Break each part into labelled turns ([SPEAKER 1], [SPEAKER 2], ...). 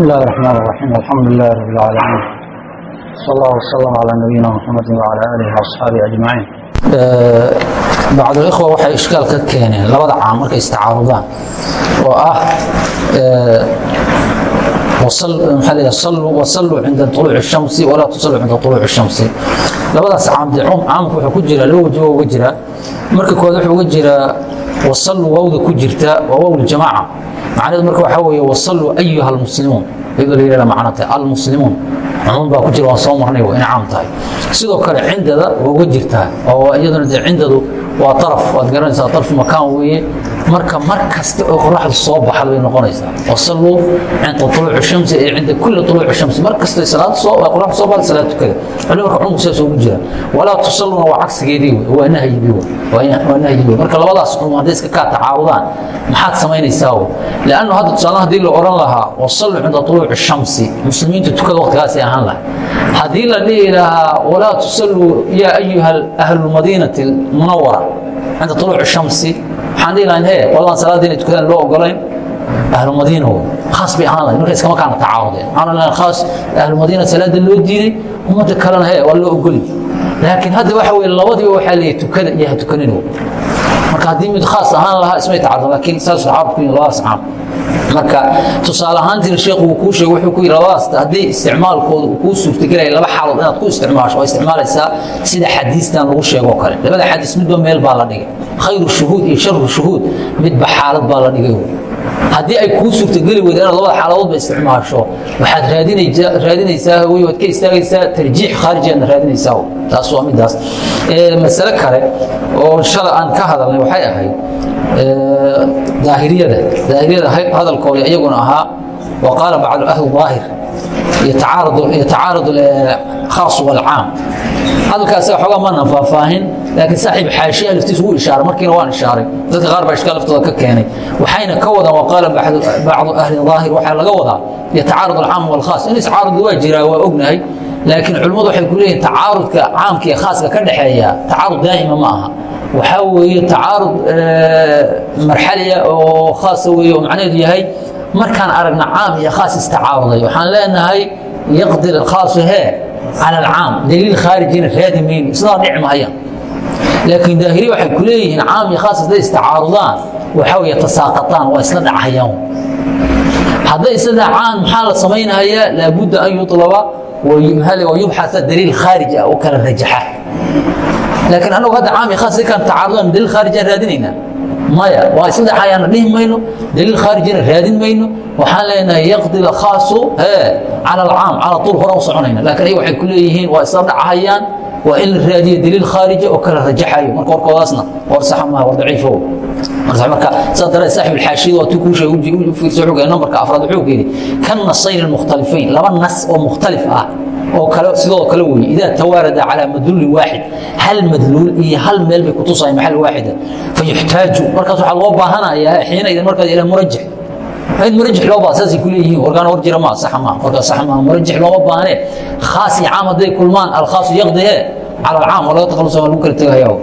[SPEAKER 1] الله الرحمن الرحيم الحمد لله رب العالمين صلى الله وسلم على نبينا محمد وعلى آله وأصحابه أجمعين
[SPEAKER 2] bacd ikhwa waxay ishkaal ka keeneen labada caam markay istacaarudaan oo ah wasalluu cinda uluuci shamsi walaa tusalluu cinda uluuci shamsi labadaas caam dee caamka wuxuu ku jiraa loo wajibo uga jiraa marka koowaad wuxuu uga jiraa wasalluu wawda ku jirta waa waw ljamaaca macnaheedu marka waxaa weeye wasalluu ayuha almuslimuun iyadoo la yidhahda macnata almuslimuun. Cumuum baa ku jira waan soo marnay waa inay caam tahay. Sidoo kale cindada waa uga jirtaa oo iyaduna dee cindadu waa araf waad garanaysaa arfu makaan weeye marka mar kasta oo qoraxdu soo baxda bay noqonaysaa. wasalluu cinda uluuci shamsi ee cinda kulli uluuci shamsi. Mar kasta salaad soo qoraxdu soo baxda salaad tukada. Wali marka cumumku saas ugu jira walaa tusalluna waa cagsigeedii wey waa wey waa nahyigii wey marka labadaas cumum hadday iska kaa tacaarudaan maxaad samaynaysaa wey lannu hadda tusaale haddii la oran lahaa wasalluu cinda uluuci shamsi. Muslimiintu tukada waqtigaasay ahaan lahay haddii la dhihi lahaa walaa tusalluu yaa ayuha ahlulmadiinati munawara cinda uluuci shamsi waxaan dhihi lahayn he walaan salaada inay tukadaan loo ogolayn ahlu madiina khaas bay ahaan lahayn marka iskama kaana tacaarudeen waxaan lahayn khaas ahlu madiina salaada loo diiday ummadda kalena he waa loo ogoli laakiin hadda waxa weye labadiiba waxaa leeyahay tukada iyo ha tukanin marka haddii mid khaas ahaan lahaa ismay tacaarud laakiin saas saxaabku ku yihiin labadaas caam marka tusaale ahaantiina sheekhu uu kuu sheegay wuxuu ku yidhi labadaas haddii isticmaalkooda uu kuu suurtagelaya laba xaalood inaad ku isticmaasho waa isticmaalaysaa sida xadiistan lagu sheegoo kale. Labada xadiis midba meel baa la dhigay. Khayru shuhuud iyo sharu shuhuud midba xaalad baa la dhigay haddii ay kuu suurtageli weyda inaad labada xaaladoodba isticmaasho waxaad raadinaysaa wey waad ka istaagaysaa tarjiix khaarijiaadna raadinaysaa taas waa midaas masale kale oo shala aan ka hadalnay waxay ahayd daahiriyada daahiriyada hadalkooda iyaguna ahaa wa bacdu ahli daahir yatacaarad khaas walcaam hadalkaas xoogaa maanan faahfaahin laakiin saaxiib xaashiya laftiisu wuu ishaaray markiina waan ishaaray. Dadka qaar baa ishkaal laftooda ka keenay. Waxayna ka wadaan wa qaala bacdu ahli daahir waxaa laga wadaa yatacaarad alcaam walkhaas in iscaarud waa jiraa waa ognahay laakiin culimmadu waxay ku leeyihiin tacaarudka caamka iyo khaaska ka dhexeeya tacaarud daa'ima ma aha. Waxaa weeye tacaarud marxaliya oo khaasa weeye oo macnaheedu yahay markaan aragna caam iyo khaas istacaaruday waxaan leenahay yaqdi khaasu hee cala alcaam daliil khaarijina raadi mayno dhici mahayaan laakiin daahiri waxay ku leeyihiin caam iyo khaas hadday istacaarudaan waxaa weeye tasaaqataan waa isla dhacayaan hadday isla dhacaan maxaa la samaynayaa? Laabudda an yuطlaba wayubxaa daliil khaarij ah oo kala rajaxa. Laakiin anagu hadda caam iyo khaas si kaan tacaarudaan daliil khaarijaan raadinaynaa maya. Waa isla dhacayaana dhihi mayno daliil khaarijina raadin mayno. Waxaan leenahay yaqdi khaasu cala alcaam cala tuul hore u soconayna. Laakiin ay waxay ku waa isla dhacayaan waa in la raadiyo daliil khaarija oo kala rajaxayo. Marka warkoodaasna war saxa maaha war daciifo marka saa daree saaxib alxaashiyada waa tii kuu fiirso xogay nambarka afraad wuxuu yidhi kan nasayn almukhtalifayn laba nas oo mukhtalif ah sidoo kale weeye. Idaa tawaarada calaa madluulin waaxid hal madluul iyo hal meel bay kutusayaan maxal waaxida. Fayuxtaaju markaas waxaa loo baahanayaa xiinaydan markaas ilaa murajix in murajix loo baa saasay ku leeyihiin warkaan war jira maa sax maa warkaas sax maa. Murajix looma baahne khaas iyo caam hadday kulmaan alkhaasu yaqdihe cala alcaam oo laga takhalusa waa lagu kala tegayaa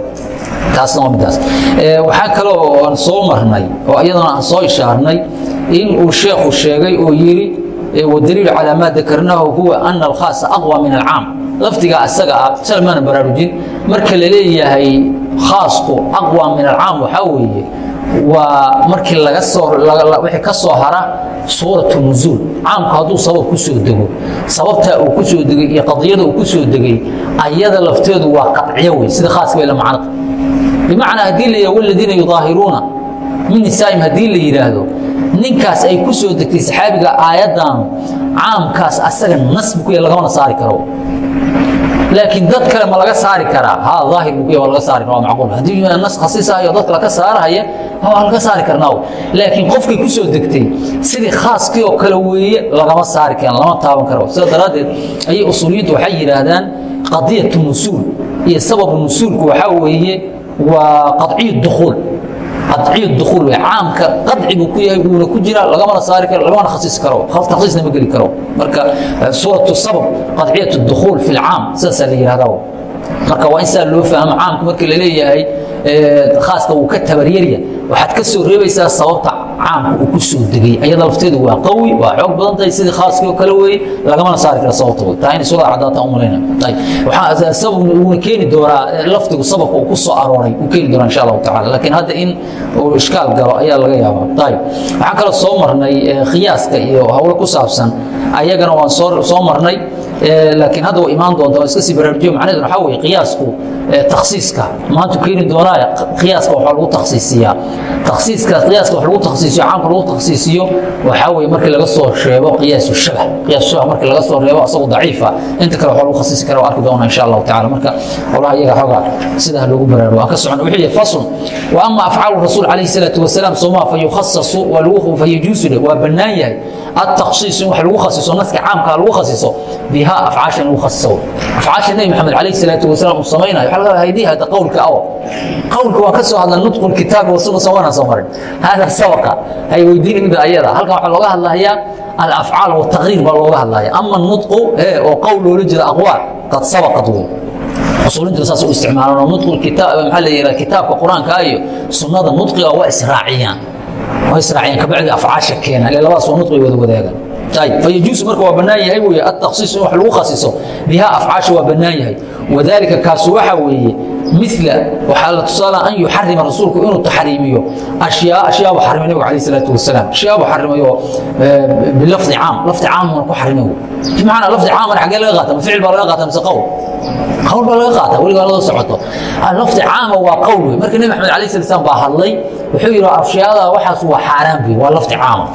[SPEAKER 2] taasna waa midaas waxaa kale oo aan soo marnay oo iyadana aan soo ishaarnay in uu sheekhu sheegay oo yidhi wadaliilu calaa maa dakarnaahu huwa ana alkhaasa aqwa min alcaam. Lafdigaa isaga ah sal maana baraarujin marka la leeyahay khaasku aqwa min alcaam waxaa weeye waa markii wixii ka soo hara suuratu nuzuul. Caamku hadduu sabab ku soo dego sababtaa uu ku soo degay iyo qadiyada uu ku soo degay ayada lafteedu waa qadciyo wey sida khaaska la macnata bimacnaa haddii la yidhah waladiina yudaahiruuna min nisaa'im haddii la yidhaahdo ninkaas ay ku soo degtay saxaabiga aayaddan caamkaas asaga nasbi ku lagamana saari karo. Laakiin dad kale ma laga saari karaa. Ha ku ya waa laga saari kara macquul. Haddii nas khasiis ah iyo dad kale ka saarahaya waa laga saari karnaa laakiin qofkay ku soo degtay sidii khaaskii oo kale weeye lagama saari karan lama taaban karo. Sida daraaddeed ayay usuuliyintu waxay yidhaahdaan qadiyatu nusuul. Iyo sababu nusuulku waxaa weeye waa qadciyu dukhuul qadciyu dukhuul wey caamka qadci buu ku yahay wuuna sababta caamka uu ku soo degay. Ayada lafteedu waa qawi waa xoog badan tahay sidii khaaskii oo kale weeye lagamana saari kara sababta wey taa inay soo cadaataan u malayna ayib waxaa sababna uuna keeni doonaa lafdigu sababka uu ku soo arooray uu keeni doonaa insha allahu tacala laakiin hadda in uu ishkaal galo ayaa laga yaabaa. Ayib waxaan kaloo soo marnay khiyaaska iyo hawlo ku saabsan ayagana waan soo marnay laakiin hadda way imaan doonta iska sii baraarujiyo macnaheedu waxaa weeye qiyaasku takhsiiska. Maanta keeni doonaa qiyaaska waxaa lagu takhsiisiyaa. Takhsiiska qiyaaska wax lagu takhsiisiyo caamka lagu takhsiisiyo waxaa weeye markii laga soo reebo qiyaasu shabah. Qiyaasu shabah markii laga soo reebo asagoo daciifa. Inta kale waxaa lagu khasisi kara arki doonaa insha allahu tacala marka howlaha iyaga xoogaa sidaa loogu baraarugo waan ka socon. Wuxuu yihi faslun wa ama afcaalu rasuul calayhi salaatu wasalaam somaa fa yukhasasu waa lagu fa yajuusu waa bannaan yahay التخصيص wax lagu khasiso naska caamka lagu khasiso biha afcaashan lagu khasiso afcaashan nabi maxamed calayhi salaatu wasalaam uu samaynayo waxa laga haydihi hada qowlka aw qowlka waa ka soo hadla nutqu kitaab wa sunna sawana soo marin hada sawaqa hay weydiin mid ayada halkan waxa looga hadlayaa الافعال والتغيير baa looga hadlaya ama النطق oo qowl loola jeeda aqwaal qad sabaqat wey usuulintu saas u isticmaalaan oo nutqu kitaab maxaa la yidhaha kitaabka qur-aanka iyo sunnada nutqiga waa israaciyaan israaceen kabacdi afcaasha keena ile labadaas nut bay wada wadaagaan fayajuusu marka waa bannaan yahay wey atakhsiis in wax lagu khasiso bihaa afcaasha waa bannaan yahay. Wadaalika kaasu waxaa weeye mila waxaa la tusaala an yuxarima rasuulku inuu taxriimiyo ashyaa ashyaabu xarimay nabigu calayh salaatu wasalaam. Ashyaabu xarimayo bilafdi caam lafdi caamuna ku xarimay bimacnaa lafdi caamana xaggee laga qaata ma ficil baa laga qaata mise qowl qowl baa laga qaata weligaa lala socoto ah, lafdi caama waa qowl wey marka nebi maxamed calayh salatu slam baa hadlay wuxuu yidhi ashyaada waxaas waa xaaraan bi waa lafdi caama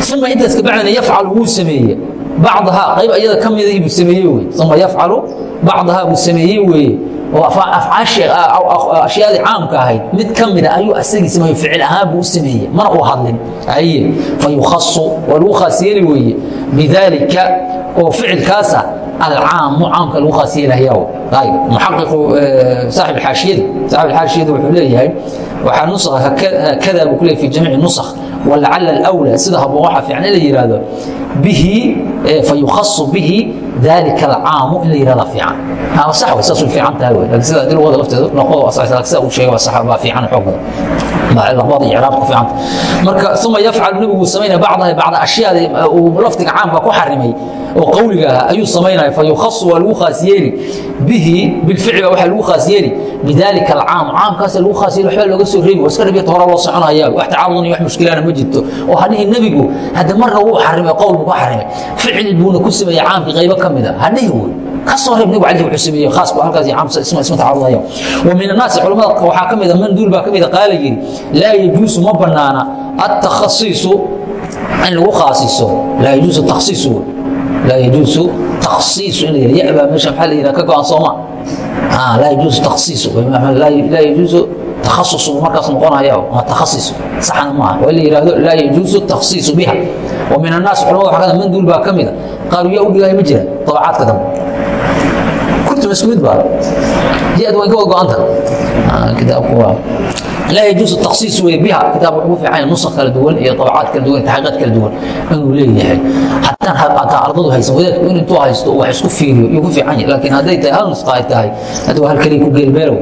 [SPEAKER 2] ثم intaas kabacdina yafcal wuu sameeye bacdahaa qayb ayada ka mida buu sameeye wey uma yafcalu bacdahaa buu sameeye weeye. Oo ashyaadii caamka ahayd mid ka mida ayuu asagii sameeye ficil ahaan buu u sameeye mana uu hadlin. Aye fayukhasu waa lagu khaas weeye. Bidaalika oo ficilkaasa alcaam caamka lagu aasiilaya aiaaiyada aaxiiyada wuuu leeyahay waaa nusa hakada buu kuley fi jamiici nusakh walacala awla sida haboon waxaa fiican in la yihahdo bihi fa yukhasu bihi dalika alcaamu in la yihahda fiican ama sax way saasuu fiican tahay w laakiin sida dilwada lafteedu noqodo waa sax sida uu sheegay waa sax baa fiican xoog badan marka uma yafcalu nebigu samaynaya bacdaha bacda ashyaada uu lafdiga caamka ku xarimay oo qowliga ah ayuu sameynaya fayukhasu waa lagu khaas yeeli bihi bilficli waxa lagu khaas yeeli bidalika alcaam caamkaas lagu khaas yeeli waxba looga soo reebi iska dhibiyta hore loo soconaya wax tacaawun iyo wax mushkilaana ma jirto oo hadhihi nebigu hadda marna wuu xarimay qowl buu ku xarimay ficil buuna ku sameeyey caamkii qaybo ka mid a hadhihi wey kasoo reeb nabigu calayhi wuxuu sameeyey khaas buu halkaas caam isma isma tacaarudaya wa min annaasi culamada waxaa ka mid a man duul baa ka mid a qaala yidhi laa yajuusu ma banaana التخصيص in lagu khaasiso laa yajuusu takhsiisu in yabaa meesha maxaa la yihah ka go-an sooma. Ah, laa yajuusu takhsiisu. Laa yajuusu takhasusu markaas noqonayo ama takhasis saxna maaha waa la yihahdo laa yajuusu takhsiisu biha. Wa min annaas culamada waxa kada ah manduul baa ka mida ah. qaalu yaa u ma jira dabacaadka dambe kurtuma isku mid baa. Ya-da way ka wada go-anta. Kitaabku waa laa yajuusu takhsiis wey biha. Kitaab wuxuu ugu fiican yahay nusakh kala duwan iyo dabacaad kala duwan taxqiiqaad kala duwan. Inuu leeyahay ardadu haysto wa isku fiiriyo ku fiican yahay. Laakiin hadday tahay hal nusqa ay tahay hadda waa halkaliya ku geelmeelow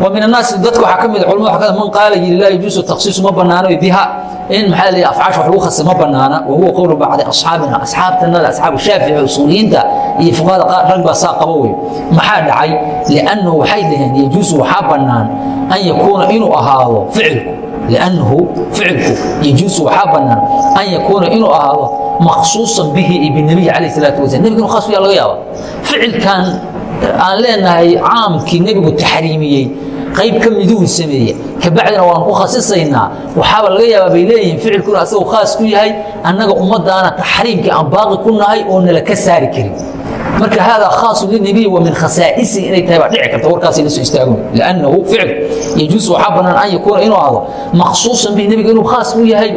[SPEAKER 2] wa min annaasi dadka waxaa ka mid ah culamadu waxaa ka ah, man qaala lilaahi juusu takhsiisu ma bannaano biha in maxaa la afcaasha wax lagu khasay ma bannaana. Wa huwa qowlu bacdi asxaabina asxaabtanada asxaabu shaafici usuuliyiinta iyo fuqahada rag baa saa qaba wey maxaa dhacay? Liannahu waxay dhaheen yajuusu waxaa bannaan an yakuuna inuu ahaado ficilku. Liannahu ficilku yajuusu waxaa bannaan an yakuuna inuu ahaado maksuusan bihi binabiy ala salaa wasla nebiganu khaas yaa laga yaaba ficilkan aan leenahay caamkii nebigu taxriimiyey qayb ka miduu sameeye kabacdina waan ku khasisaynaa waxaaba laga yaabaa bay leeyihiin ficilkuna asagoo khaas ku yahay annaga ummadaana taxriimkii aan baaqi ku nahay oo nala ka saari karin marka haadaa khaasu linabiy wa min khasaa'isihi inay tahay baa dhici karta warkaasay la soo istaagoon liannahu ficil yajuus waxaa bannaan an yakuuna inuu ahdo maksuusan bihi nebiga inuu khaas u yahay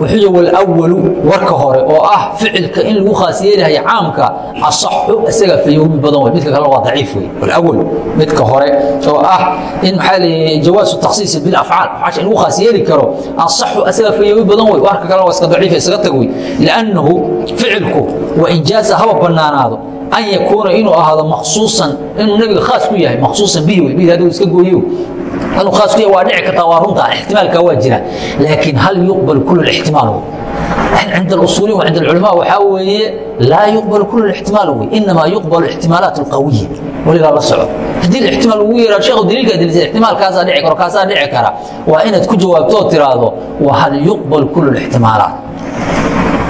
[SPEAKER 2] wuxuu walawalu warka hore oo ah ficilka in lagu khaas yeelahay caamka asaxu isaga fayoomi badan wey midka kale waa daciif wey walawal midka hore oo ah in maxaa leeyahay jawaasu takhsiis bilafcaal afcaasha in lagu khaas yeeli karo asaxu isaga fayoomi badan wey warka kale waa iska daciif isaga tag wey liannahu ficilku wa injaasa haba banaanaado an yakuuna inuu ahaado maksuusan inuu nebiga khaas ku yahay maksuusan bihi wey bihi haduu iska gooyo inuu khaas ku yahay waa dhici kartaa waa runta ixtimaalkaa waa jira laakiin hal yuqbal kulu ixtimaal عند الأصوليين وعند العلماء وحاوي لا يقبل كل الاحتمال وي إنما يقبل الاحتمالات القوية ولذا لا صعب هدي الاحتمال وي شيخ دليل قال الاحتمال كذا دعي كرا كذا دعي كرا وإن تكون جوابته ترى وهل يقبل كل الاحتمالات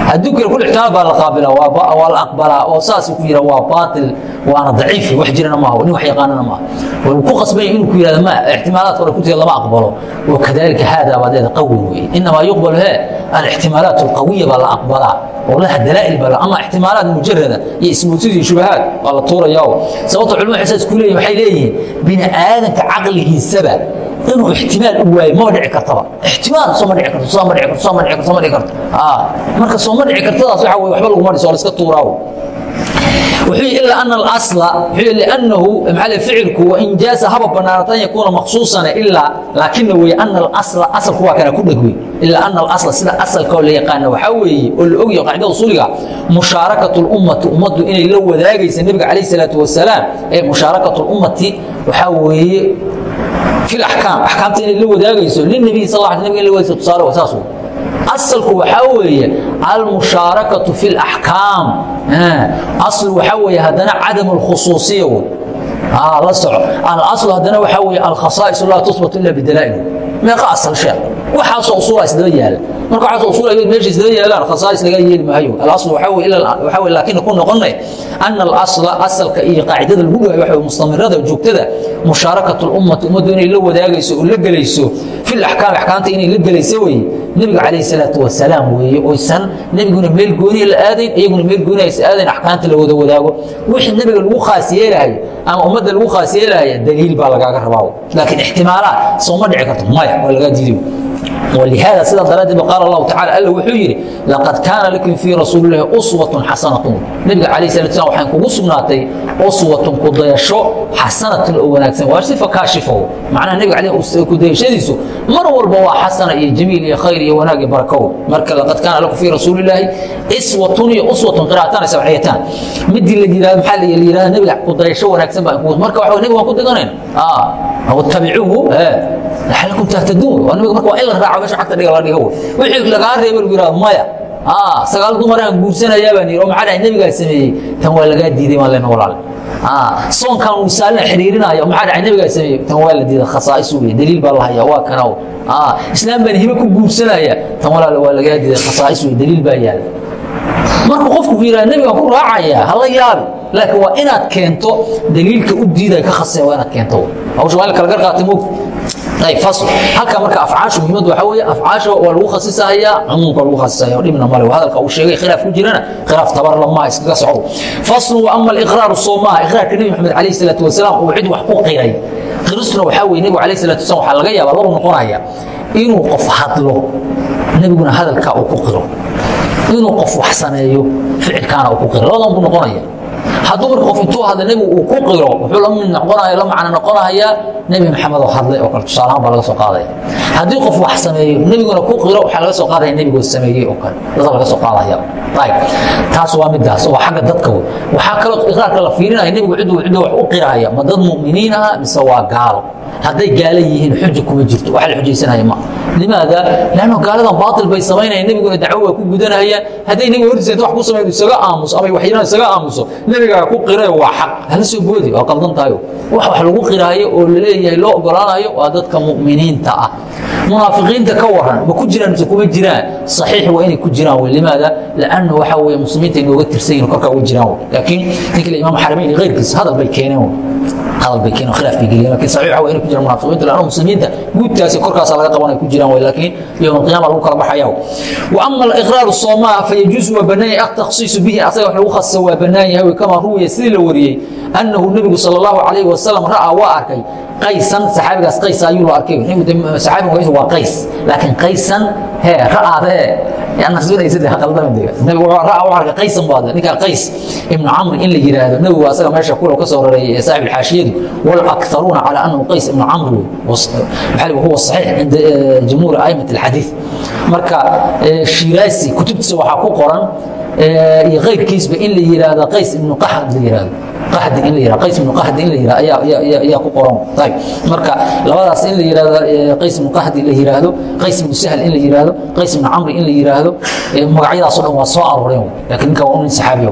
[SPEAKER 2] hadduu kale kul ixtimaal baa la qaabila waa la aqbalaa oo saas ku yidha waa baatil waana daciif wax jirana maaha nin wax yaqaanana maaha. Wuu ku qasbanya inuu ku yidhahdo ma ixtimaalaadka hore kutiga lama aqbalo. Wakadalika haadaa baadeeda qawi weeye. Inamaa yuqbalu he alixtimaalaat alqawiya baa la aqbalaa oo laha dalaa'il baa ama ixtimaalaad mujarada iyo ismuusid iyo shubahaad waa la tuurayaa. Sababta culimadu waxay saas ku leeyihiin waxay leeyihiin bini aadanka caqligiisaba inuu ixtimaal u waayo maba dhici kartaba ixtimaal soo ma dhici karto soo ma dhici karto soo ma dhici karto soo ma dhici karto marka soo ma dhici kartadaas waxa weye waxba laguma dhiso waa la iska tuuraawo وحي إلا أن الأصل وحي لأنه محل فعلك وإن جاز هبا بنارتان يكون مخصوصا إلا لكنه أن الأصل أصل هو كان كل قوي إلا أن الأصل سيدا أصل كون ليقان وحوي واللي أقي قاعدة أصولها مشاركة الأمة أمد إن لو ذاقي النبي عليه الصلاة والسلام مشاركة الأمة وحوي iaam akaamta inay la wadaagayso linabi sal nabga in la wadagsa tusaale waa asalku waxaa weeye almushaarakatu fi اlaxkaam asl waxaa weeye haddana cadam اlkhusuusiya wey la soco alaslu haddana waxaa weeye alkhasaa'is laa tuhbat ila bidalaa'il meeqa asal sheekh waxaasoo usuula isdaba yaalla marka waxaasoo usuul ay meesha isdaba yaalaan khasaa'is laga yeeli maayo. Alasl waxaa weeye laakiin ku noqonay ana alasla asalka iyo qaacidada lagu dhawayo waxa mustamirada joogtada mushaarakatu اlummati ummaddu inay la wadaagayso oo la gelayso fi laxkaam axkaamta inay la gelayso weye nebiga calayh salaatu wasalaam weeye oysan nebiguna meel gooniya la aadayn iyaguna meel gooni aysa aadayn axkaamta la wada wadaago. Wixii nebiga lagu khaas yeelahayo ama ummadda lagu khaas yeelahaya daliil baa lagaaga rabaa laakiin ixtimaalaad soo ma dhici karto maya waa lagaa diiday ولهذا سيدا درادي قال الله تعالى ألا وحيري لقد كان لكم في رسول الله أسوة حسنة نبي عليه الصلاة والسلام وحين كوسبناتي أسوة كضيشو حسنة الأولاد وصفة كاشفه معناها النبي عليه كضيشديسو مر والبوا حسنة يا جميل يا خير يا وناقي بركو مركا لقد كان لكم في رسول الله أسوة يا أسوة قراءتان سبعيتان مدي اللي يرى محل اللي يرى النبي كضيشو وناكسن مركا وحو النبي وكنت اه أو اتبعوه اه لعلكم تهتدون والنبي مركا وإلا raaco meesha xagta dhiga la dhigo wixii lagaa reebay lagu yidhahdo maya aa sagaal dumaraan guursanayaa baan yidhi oo maxaa nebigaa sameeyey tan waa lagaa diiday maan lena walaal soonkan uu saalina xiriirinaya maxaa dhahay nebigaa sameeyey tan waa la diiday khasaa'is weye daliil baa la hayaa waa kanaw islaam baan hibe ku guursanaya tan walaal waa lagaa diiday khasaa'is weye daliil baa yaalla markuu qofku yidhahdo nebigaan ku raacaya hala yaabi laakiin waa inaad keento daliilka u diidaya ka khasaya waa inaad keento. Hawsha waa in la kala gar qaatay halkaa marka afcaashu muhiimadu waxaa weeye afcaasha waa lagu khasisahayaa cumuumka lagu khasisahaya dhibna male hadalka uu sheegay khilaaf ku jirana khilaaf tabar lamaha iskaga socdo faslu ama aliqraaru soomaha iqraarka nebi maxamed calayhi salaatu wasalaam uu cid wax ku qiray qiristuna waxaa weeye nebigu calayhi salaatu wasalam waxaa laga yaabaa lagu noqonaya inuu qof hadlo nebiguna hadalkaa uu ku qiro inuu qof wax sameeyo ficilkaana uu ku qiro labadan buu noqonaya hadduu marka qof nebigu uu ku qiro wuxuu la mid noqonaya la macno noqonayaa nebi maxamed oo hadlay oo kale. Tusaalahaan baa laga soo qaadaya haddii qof wax sameeyo nebiguna ku qiro waxaa laga soo qaadaya nebigoo sameeyey oo kale. Dasa laga soo qaadaya. Ayb taas waa midaas oo xagga dadka wey waxaa kaloo iqraarka la fiirinaya nebigu ciduu ciduu wax u qiraya ma dad mu'miniin aha mise waa gaalo hadday gaalo yihiin xuja kuma jirto. Waxa la xujaysanaya ma. Limaada lanno gaaladan baatil bay samaynayaan nebiguna dacwo waa ku gudanayaan. Hadday nebiga hortiisa inta wax ku samayno isaga aamuso ama waxyaraan isaga aamuso nebigaa ku qirayo waa xaq. Hala soo boodi waa qaldan tahayo wax wax lagu qiraayo oo la leeyahay loo ogolaanayo waa dadka mu'miniinta ah. Munaafiqiinta ka waran ma ku jiraan mise kuma jiraan? Saxiix waa inay ku jiraan wey limaada lanna waxa weeye muslimiinta inooga tirsan yihiin korkaa uga jiraan wey laakiin ninka imaam xaramayn iyo keyrkiisa hadal bay keeneen wey hadal bay keeneen khilaaf bay geliyeen laakiin saxiixa waa inay ku jiraan munaafiqiinta lanna muslimiinta guudtaasi korkaasa laga qaban ay ku jiraan wey laakiin yowm alqiyama lagu kala baxaya wa ama aliqraaru soomaa fayajuusu waa bannaan yahay atakhsiisu bihi asaga wax lagu khasisa waa bannaan yahay kamaa ruwiya sidii la wariyey annahu nebigu sala allahu calayhi wasalam ra'aa waa arkay qaysan saxaabigaas qays ayuu la arkay. Saxaabiga waa qays laakiin qaysan hee ra'aadee nasbinaysa de qaldamade nabigu ra'a u arkay qaysan baad ninka qays ibnu camr in la yiraahdo. Nabigu asaga meesha kula ka soo raray saaxib alxaashiyadu wal aktharuuna ala annahu qays ibnu camr huwa saxiix cinda jumhuur aimat alxadiith marka shiraasi kutubtiisa waxaa ku qoran iyo keyrkiisba in la yiraahdo qays ibnu qaxad la yiraahdo qahdi in la ayaa ku qoran. Marka labadaas in la yihahdo qays ibnu qahdi la yihahdo qays ibnu sahl in la yihahdo qays ibnu camri in la yihahdo magacyadaas o dhan waa soo arooreen laakiin ninka waa nin saxaabiya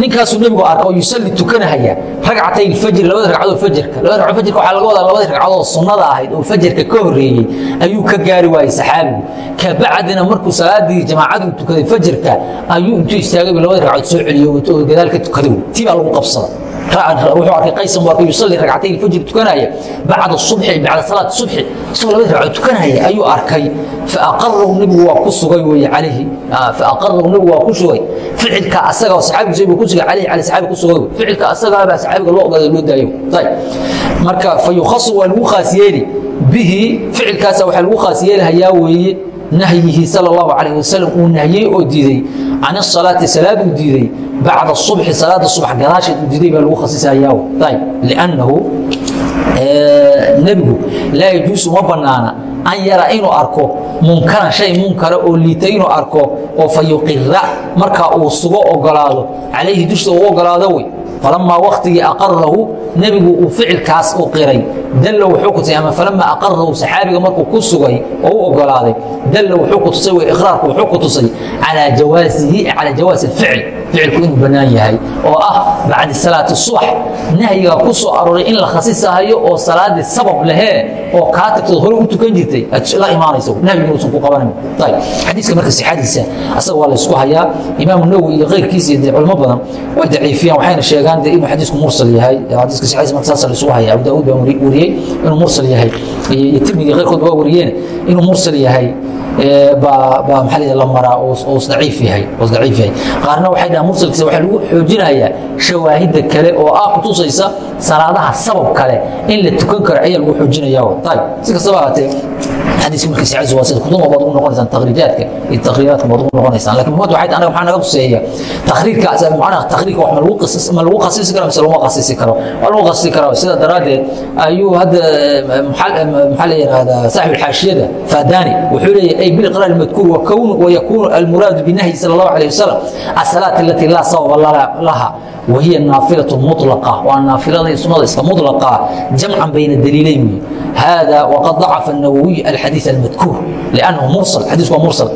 [SPEAKER 2] ninkaasuu nebigu arka oo yusalli tukanahaya ragcatay fajri labada ragcadood fajrka labada ragcadood fajrka waxaa laga wadaa labadii ragcadood sunnada ahayd oo fajarka ka horreeyey. Ayuu ka gaari waayey saxaabigu. Ka bacdina markuu salaadii jamaacadu tukaday fajarka ayuu intuu istaagay labadii ragcadood soo celiyo oo gadaal ka tukaday tii baa lagu qabsada wuxuu arkay qaysan buu arkay yusalli ragcatay alfajr tukanaya. Bacda subxi bacda salaat subxi isagoo labadii ragcadood tukanaya ayuu arkay. Faaqarahu nebigu waa ku sugay weeye calayhi. Faaqarahu nebigu waa ku sugay. Ficilka asaga saxaabigiisa buu ku sugay calayhi cali saxaabi ku sugay ficilka asagaa baa saxaabiga loo ogaaday loo daayo. Ayib marka fa yukhasu waa lagu khaas yeeli bihi ficilkaasa waxaa lagu khaas yeelahayaa weeye nahyihi sal اllahu alayh wasalam uu nahyey oo diiday can asalaati salaad uu diiday bacda subxi salaada subax gadaasheed uu diiday baa lagu khasisayaa ayb liannahu nebigu laa yajuusu ma bannaana an yara inuu arko munkaran shay munkara oo liita inuu arko oo fa markaa uu sugo ogolaado calayhi dushta uu ogolaado wey falamaa waktigii aqarahu nebigu uu ficilkaas u qiray. dalla wuxuu ku tusay ama falamaa aqarahu saxaabiga markuu ku sugay oo u ogolaaday dalla wuxuu ku tusay wey iqraarku wuxuu ku tusay calaa jawaasihi calaa jawaasi alficl ficilku inuu bannaan yahay oo ah bacdi salaati subax nahyiga ku soo arooray in la khasisahayo oo salaadii sabab lehee oo kaa tagtood hore u tukan jirtay. La imaanayso. Nahyigu uusan ku qabanayn ayb xadiiska marka sixadiisa asaga waa la isku hayaa. Imaamu nawowi iyo keyrkiisa iyo dee culimo badan way daciifiyaan waxayna sheegaan dee inuu xadiisku mursal yahay. Xadiiska sixadiisa marka saasa la isugu haya abu daawuud baa wariyey inuu mursal yahay. Iyo tirmidi keyrkood waa wariyeen inuu mursal yahay baa maxaa la maraa daciif yahay qaarna waxay dhahaan mursalkiisa waxaa lagu xoojinayaa shawaahidda kale oo ah kutusaysa salaadaha sabab kale in la tukan karo ayaa lagu xoojinaya ayib si kastaba ahaatee xadiiska marka sicadiisu waa sida kutuma baad ugu noqonaysaan taqriijaadka iyo taqriiraadka baad ugu noqonaysaan lakin muhiimadu waxay tahay anaga maxaa naga tuseeya taqriirka macnaha taqriirka wax ma lagu qasis ma lagu khasisi karo mise laguma khasisi karo waa lagu khasisi karaa sida daraaddeed ayuu hadda maxaa la yidhahdaa saaxib alxaashiyada faadani wuxuu leeyahay ay biliqraar almadkuur wakownu wayakuunu almuraadu binahyi sala allahu alayh wasalam asalaat alati laa sababa laha وهي النافلة المطلقة والنافلة سنة مطلقة جمعا بين الدليلين هذا وقد ضعف النووي الحديث المذكور لأنه مرسل حديث هو مرسل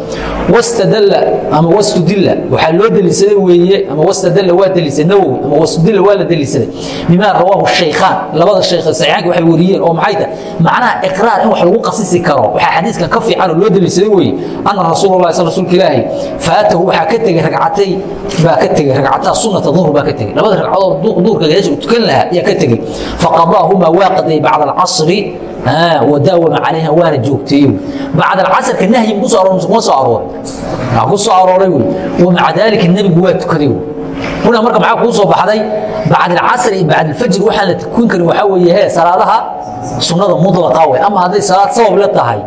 [SPEAKER 2] واستدل أما واستدل وحال لو دليسده ويه أما واستدل waa dليسay نووي أما واستدل waa la dليسaday بما رواه الشيخان labada شheekh صحيحaanka waxay wariyeen oo maxay tahay macnaha إقرار in wax lagu qasisi karo waxaa xadiiskan ka fiican oo loo delisaday weye أna rasuul الlahi sal rasuulka ilaahi faatahu waxaa ka tegey ragcatay baa ka tegey ragcataa sunata ظuhr baa ka tegey labada ragcadood duurka gadaasha uu tukan lahaa ayaa ka tegey faqadaahumaa waa qadayay bacda alcasri wadaawama calayha waana joogteeye bacda alcasrka nahyi ku soo aroor waa ku soo arooray wamaca daalika nebigu waa tukaday huna marka maxaa kuu soo baxday bacd alcasr iyo bacd alfajr waxaan la tukan karin waxaa weeye he salaadaha sunnada mudlaqa wey ama hadday salaad sabab la tahay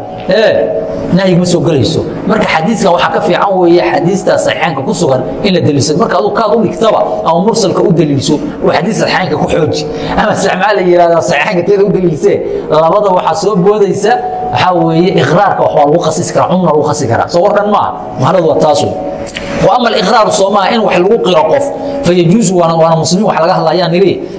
[SPEAKER 2] ee nahyi ma soo gelayso marka xadiiskan waxaa ka fiican weeye xadiistaa saxiixaanka ku sugan in la deliisado marka aduu kaad u dhigtaba ama mursalka u deliilso oo xadiis saxiixaanka ku xooji. Ama saxmaa la yihahdaa saxiixaanka teeda u deliilsee labada waxaa soo boodaysa waxaa weeye iqraarka wax waa lagu khasisi karaa cumna lagu khasi karaa. Soo war dhan maaha mahaladu waa taas wey ama raar sooma in wa lagu iro qof fajuusu waana muslimiin wa laga hadlayaan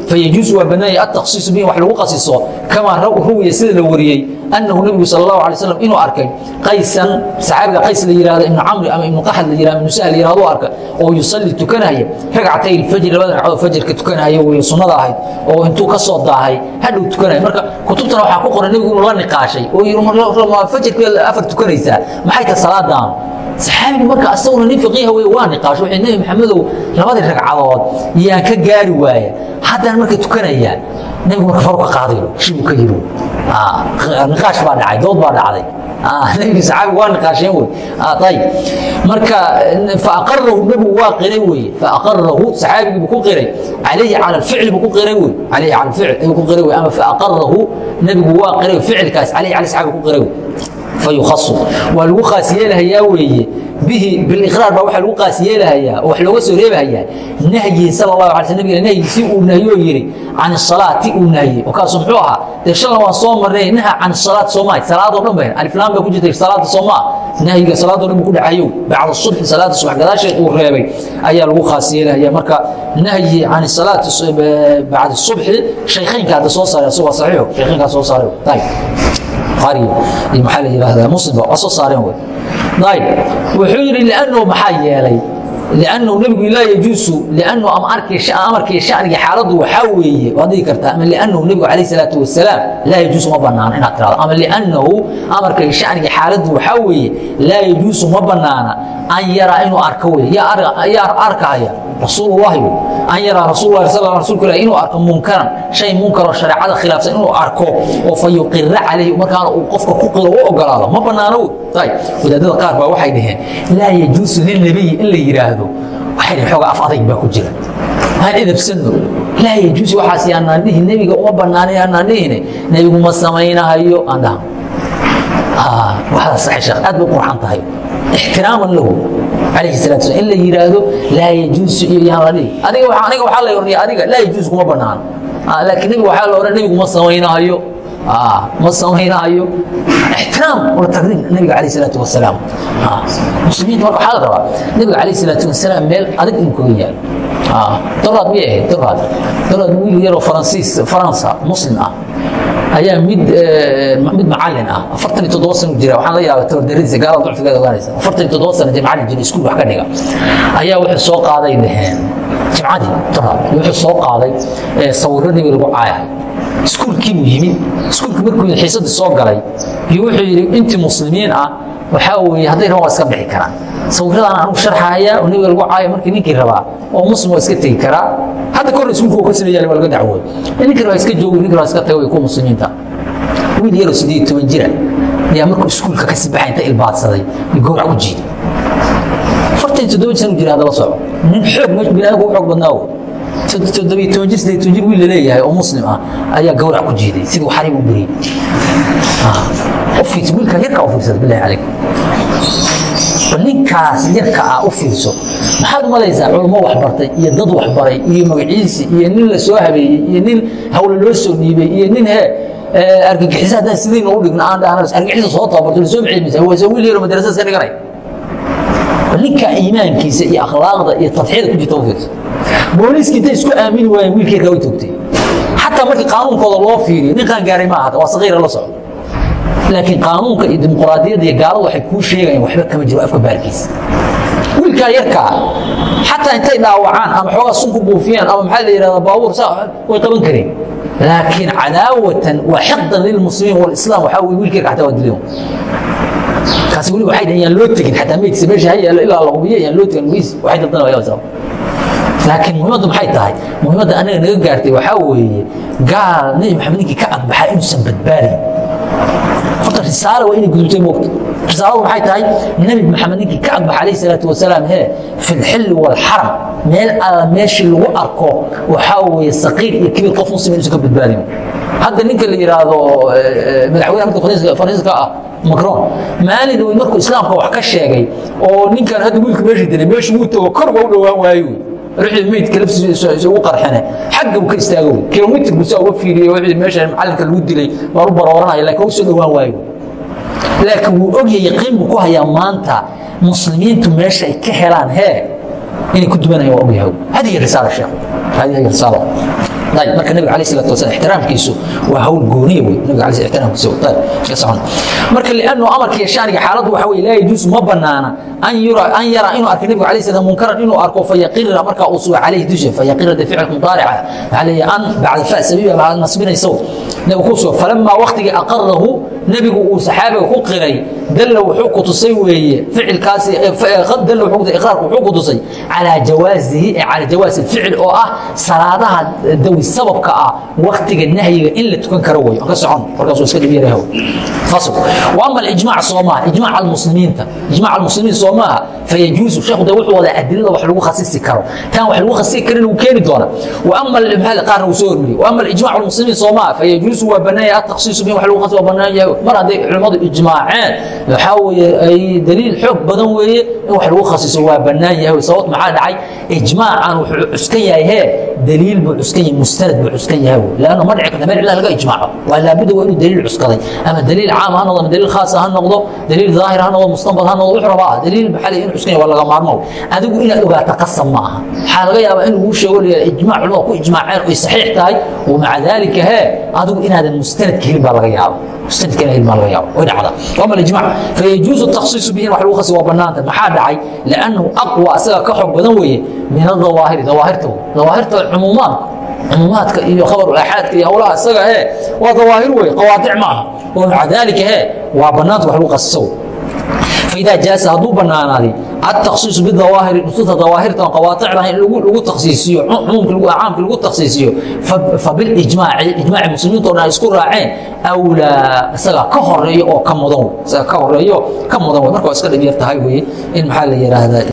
[SPEAKER 2] fayajuusu waa banaanya atahsiisu bi in wa lagu asiso kamaa ruwiya sida la wariyey annahu nabigu sal اlahu alay slam inuu arkay qaysan saxaabiga qays la yihahdo ibnu camri ama ibnu qaxad la yihahdo ibnu sahal la yihahdo arkay oo yusallii tukanaya ragcatay fajri labada ragcadood fajrka tukanaya wey sunnada ahayd oo intuu ka soo daahay hadhow tukanaya marka kutubtana waxaa ku qoran nebigu inuu la niqaashay oo yiri fajrka afar tukanaysaa maxay tahay salaadaan? Saxaabigu marka asaguna nin faqiiha wey waa niqaasho waxay nebi maxamedow labadii ragcadood yaan ka gaari waaya haddana marka tukanayaan nebigu marka faru ka qaadayo shibuu ka yiri niqaash baa dhacay dood baa dhacday. Nebiga saxaabigu waa niqaasheen wey ayib marka faaqarahu nebigu waa qiray weye faaqarahu saxaabigii buu ku qiray. Calayhi cala alficli buu ku qiray wey calayhi cala alficl ayuu ku qiray wey ama faaqarahu nebigu waa qiray ficilkaas calayhi cala saxaabigu ku qiray wey fayukhasu waa lagu khaas yeelahayaa weeye bihi biliqraar baa waxaa lagu qaas yeelahayaa oo wax looga soo reebahayaa nahyi sala allahu alay sl nabiga nahyigiisii uu nahiyoo yidhi can isalaati uu nahiyey oo kaasu muxuu ahaa dee shalna waan soo marnay naha can isalaat soomaa salaadoo dhan bay aliflaan baa ku jirtay salaada soomaa nahyiga salaadoo dhan buu ku dhacayo bacda subxi salaada subax gadaasheed uu reebay ayaa lagu khaas yeelahaya marka nahyi can salaati bacda subxi shaykhaynka hadda soo saaray asagoo saxiixo shaykhaynkaa soo saaray ayib buhaari iyo maxaa la yidhahdaa muslimba waa soo saareen wey. Ayb wuxuu yidhi lannahu maxaa yeelay lannahu nebigu laa yajuusu ama amarkii shaniga xaaladdu waxaa weeye waad dhigi kartaa ama lannahu nebigu calayh salaatu wasalaam laa yajuusu ma banaano inaad tirahdo ama lannahu amarkii shaniga xaaladdu waxaa weeye laa yajuusu ma banaana an yaraa inuu arko wey yaa arkahaya rasuulullahi an yaraa rasuululahi sal rasulka ilah inuu arko munkaran shay munkaroo shareecada khilaafsan inuu arko oo fa yuqira calayhi markaana uu qofka ku qiro u ogolaado ma banaano wey wadaadada qaar baa waxay dhaheen laa yajuusu lilnabiyi in la yidhaahdo dhaheen xooga af adayg baa ku jira. Aan edabsanno laa yajuusu waxaas yaanaan dhihin nebiga uma banaanay aanaan dhihine. Nebigu ma samaynahayo. Aan dhahan waxaas saxi sheekh aad bay qurxan tahay. Ixtiraaman lahu calayhi salatu wasalam in la yidhaahdo laa yajuusu iyo yaan la dhihi adiga aniga waxaa la ornaya adiga laa yajuusu kuma banaano laakiin nebiga waxaa la odhan nebigu ma samaynahayo ma samaynahayo ixtiraam wa taqdiim nabiga calayh salaatu wasalaam. Muslimiinta marka waxaa la rabaa nabiga calayh salaatu wasalaam meel adag inuu kaga yaalo doraad miyay ahayd? Doraad doraad wiil yaroo faransiis faransa muslim ah. Ayaa mid mid macalin ah. Afartan iyo toddoba sano jira. Waxaan la yaabay tabardaradiisa gaalada ducfigeeda ogaanaysa. Afartan iyo toddoba sano jir macalin jira iskuul wax ka dhiga. Ayaa wuxuu soo qaaday dheheen jimcadii doraad wuxuu soo qaaday sawirro nebiga lagu caayahay iskuulkii buu yimid iskuulkii markuu xiisadii soo galay iyo wuxuu yidhi intii muslimiin ah waxaa weeye hadday rabaan waa iska bixi karaan. Sawirradaan anugu sharxaya oo nebiga lagu caayo markii ninkii rabaa oo muslim waa iska tegi karaa. Hadda kahor iskuulku ka sameeyaa waa laga dacwooy ninkii rabaa iska joogo ninkii rabaa iska tago way kuwa muslimiinta. Wiil yaroo sideed iyo toban jira ayaa markuu iskuulka ka sii baxay inta ilbaadsaday iyo gowrac u jiiday afartan iyo toddoba sano jira hadda la soco nin xoog biniaadamka u xoog badnaa jir wiil la leeyahay oo muslim ah ayaa gawrac ku jiiday. Siduu xariim u beriyey u fiirso. Wiilkaa yarka u fiirsada bilahi calayk ninkaas yarka ah u fiirso. Maxaad malaysaa culummo waxbartay iyo dad waxbaray iyo magaciisi iyo nin la soo habeeyey iyo nin hawle loo soo dhiibay iyo nin he argagixisa haddaan sidiina u dhigno aan dhahna argagixisa soo tababarto la soo maciimisa waa wiil yaro madrasada iska dhiganay ninka iimaankiisa iyo akhlaaqda iyo tadxiyada ku jirta fiirso booliiska intay isku aamini waayeen wiilkeerkaa way toogtay xataa markii qaanuunkooda loo fiiriyo nin qaan gaaray ma ahata waa saqiira la socdo. Laakiin qaanuunka iyo dimuqraadiyadda iyo gaalada waxay kuu sheegayaan waxba kama jiro afka baarkiisa. Wiilkaa yarkaa xataa intay dhaawacaan ama xoogaa sun ku buufiyaan ama maxaa la yidhahdaa baabuur saa way qaban kareen. Laakiin cadaawatan wa xiqdan lilmuslimiin walislaam waxaa weye wiilkeerka xataa waa dilayon kaasi weli waxay dhahan yaan loo tegin xataa meydkiisa meesha ha yaalo ilaa la hubiyo loo tegin lugiis waxay daldan waa sabab laakiin muhiimaddu maxay tahay muhiimadda anaga naga gaartay waxaa weeye gaal nebi maxamed ninkii ka adbaxaa inuusan badbaadayn horta risaala waa inay gudubtay moogta risaaladu maxay tahay nebi maxamed ninkii ka adbaxa alayhi salaatu wasalaam hee fi lxilli walxaram meel alla meeshii lagu arko waxaa weeye saqiir iyo kibir qof muslim inuusan ka badbaadin. Hadda ninka la yidhaahdo madaxweyne marka faransiiska ah macron. Maalin weyn markuu islaamka wax ka sheegay oo ninkan hadda wiilka meesha dilay meesha wuu tago kor waa u dhowaan waayo. Ruuxii meydka laftiisa ugu qarxane xagga uu ka istaago. Kilomitr buu saa uga fiiriyey wixii meesha macallinka lagu dilay waan u barooranaya laakiin u soo dhowaan waayo. Laakiin wuu ogyahay yaqiin buu ku hayaa maanta muslimiintu meesha ay ka helaan hee inay ku duwanaya waa ogyahay hadihi risaala sheekh hadihi risaala marka nabig ale slat waslam ixtiraamkiisu waa hawl gooniya wey nabig ale ixtiraamkiisa iska socon. Marka liannu amarka iyo shaaniga xaaladdu waxa weye laa yajuus ma banaana an yaraa inuu arka nabiga alay slam munkaran inuu arko fayaqirira markaa uu suga calayhi dusha fayaqirira de ficilka mudaarica waxaa leeya an bacda fa sabiiba baa nasbinaysow nabiga ku suga falamaa waqtigii aqarahu nabigu uu saxaabiga ku qiray dalla wuxuu kutusay weeye ficilkaasi e, e, dalla wuxuu kutusay calaa jawaazihi e, calaa jawaasi ficil oo ah salaadaha dawi sababka ah waktiga nahyiga in la tukan karo wey ka socon. Warkaas iska dhib yarahow ama ijmac soomaaha ijmac almuslimiinta. Ijmac almuslimiin soomaaha fayajuusu sheekhu de wuxuu wadaa adilada wax lagu khasisi karo. Tan wax lagu khasisi karin uu keeni doona ama hada qaarna uu soo hormariyey. Ama ijmac almuslimiin soomaaha fayajuusu waa banaaya ataqsiisu bihi wax lagu khasisi waa banaan yahay. Mar hadday culimmadu ijmaaceen waxaa weeye ay daliil xoog badan weeye in wax lagu khasiso waa banaan yahay. Sababta maxaa dhacay? Ijmaacan wuxuu cuskan yahay hee daliil buu cuskan yahay لغو خصيصي وبنايا وصوت معاه دعي إجماع عن عسكية هي دليل بعسكية مستند بعسكية لأنه مرعي كنا مرعي لا لقى إجماع ولا بد وإنه دليل عسكري أما دليل عام هنضم دليل خاص هنضم دليل ظاهر هنضم مستنبط هنضم وحرا بقى دليل بحالي إنه عسكري ولا مارمو adigu inaad ogaato qasab ma aha waxaa laga yaabaa in lagu sheego ijmaac culama ku ijmaaceen ay saxiix tahay wamaca daalika hee adigu inaadan mustanadka helin baa laga yaaba mustanadka inaa helin baa laga yaaba way dhacda wama alijmac fayajuuzu takhsiisu bihi wax lagu khasi waa banaanta maxaa dhacay liannahu aqwa asaga ka xoog badan weeye min adawaahiri dawaahirta dawaahirta cumuumaadka iyo khabar aaxaadka iyo howlaha isaga hee waa dawaahir wey qawaadic ma aha wamaca daalika hee waa banaanta wax lagu khasiso فإذا جاز هدو بنانادي التخصيص بالظواهر نصوص ظواهر قواطع لو تخصيصيو عموم لو عام لو تخصيصيو فبالاجماع اجماع المسلمين تونا اسكو راعين اولى سغا كهوريو او كمودو سغا كهوريو كمودو marka iska dhib yar tahay weey in maxaa la yiraahdaa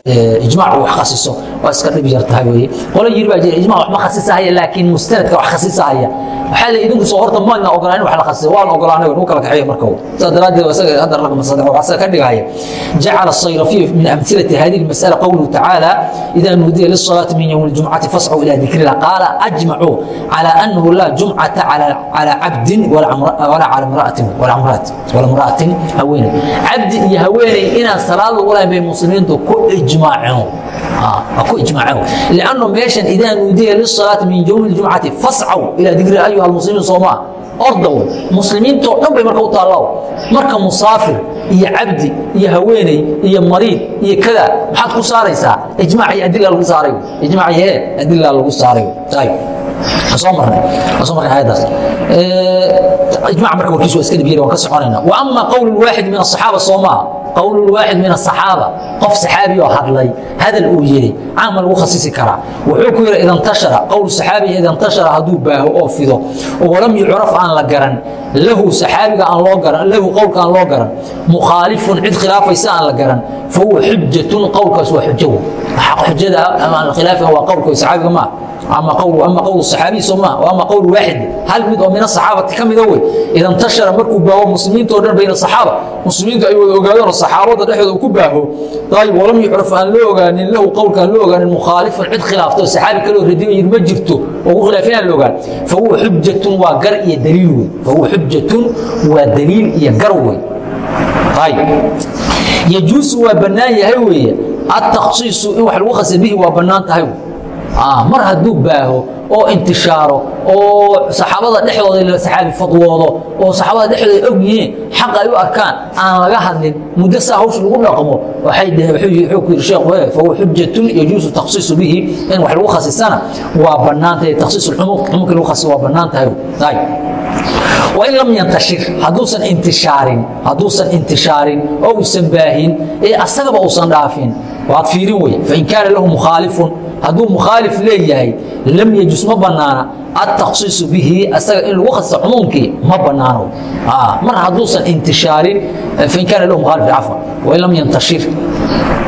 [SPEAKER 2] ijmaac wax khasiso waa iska dhib yar tahay weey wala yiri baa jira ijmaac wax ma khasisaya laakiin mustanadka wax khasisaya waxaa la idinku soo horta ma ogolaan wax la khasiso waan ogolaanay inuu kala kaxeeyo marka sadaraadeed wasaga hadda raqam saddex waxa ka dhigaya جعل الصيرفي من أمثلة هذه المسألة قوله تعالى إذا نودي للصلاة من يوم الجمعة فاسعوا إلى ذكر الله قال أجمعوا على أنه لا جمعة على على عبد ولا ولا على امرأة ولا امرأة ولا امرأة هوين عبد يهوين إن صلاة ولا بين المسلمين كو إجماعهم آه أكو إجماعهم لأنه ميشن إذا نودي للصلاة من يوم الجمعة فاسعوا إلى ذكر أيها المسلمين صوما ordaw muslimiintoo dhan bay marka u taallaaw marka musaafir iyo cabdi iyo haweeney iyo mariid iyo kada maxaad ku saaraysaa? Ijmaac iyo adila lagu saaray ijmaac iyo adila lagu saaray soo marnay qowl waaxid min asaxaaba qof saxaabi oo hadlay hadal uu yiri caama lagu khasisi karaa wuxuu ku yiri idan tashara qowl saxaabi idan tashara hadduu baaho oo fido oo lam yucraf aan la garan lahu saxaabiga aan loo garan lahu qowlka aan loo garan mukhaalifun cid khilaafaysa aan la garan fahuwa xujatun qowlkaas waa xujo xujada ama khilaafa waa qowlka saxaabiga ama qowl صaxaabiy soo maa oo ama qowl waaxid. Hal mid oo min asaxaabati ka mida wey. Idantashara markuu baaho muslimiinta o dhan bayna saxaaba. Muslimiintu ay wada ogaadaan oo saxaabadda dhexdooda uu ku baaho. Ayb walam yucraf aan loo ogaanin lahu qowlkaan loo ogaanin mukhaalifun cid khilaafta oo saxaabi kaloo radinayir ma jirto. Oo ku khilaafin aan la ogaan. Fahuwa xujatun waa gar iyo daliil wey fahuwa xujatun waa daliil iyo gar wey ayb yajuusu waa bannaan yahay weeye. Adtakhsiisu in wax lagu khasa bihi waa bannaan tahay Ah, mar hadduu baaho oo intishaaro oo saxaabada dhexdooda la saxaabi fadwoodo oo saxaabada dhexdooda og yihiin xaq ay u arkaan aan laga hadlin muddo saa hawsh lagu dhaqmo waxay dhaheen wuxuu ku yidhi sheekhu fahuwa xujatun yajuusu takhsiisu bihi. In wax lagu khasisana waa bannaan tahay takhsiisu lxumuq xumuqki lagu khasisa waa bannaan tahay wain lam yantashir hadduusan intishaarin hadduusan intishaarin oo uusan baahin ee asagaba uusan dhaafin waad fiirin wey fain kaana lahu mukhaalifun hadduu mukhaalif leeyahay lam yejus ma banaana atakhsiisu bihi asaga in lagu khasisa cumuumkii ma banaano ah, mar hadduusan intishaarin eh, fain kaana lahu mukhaalif cafa wain lam yantashir.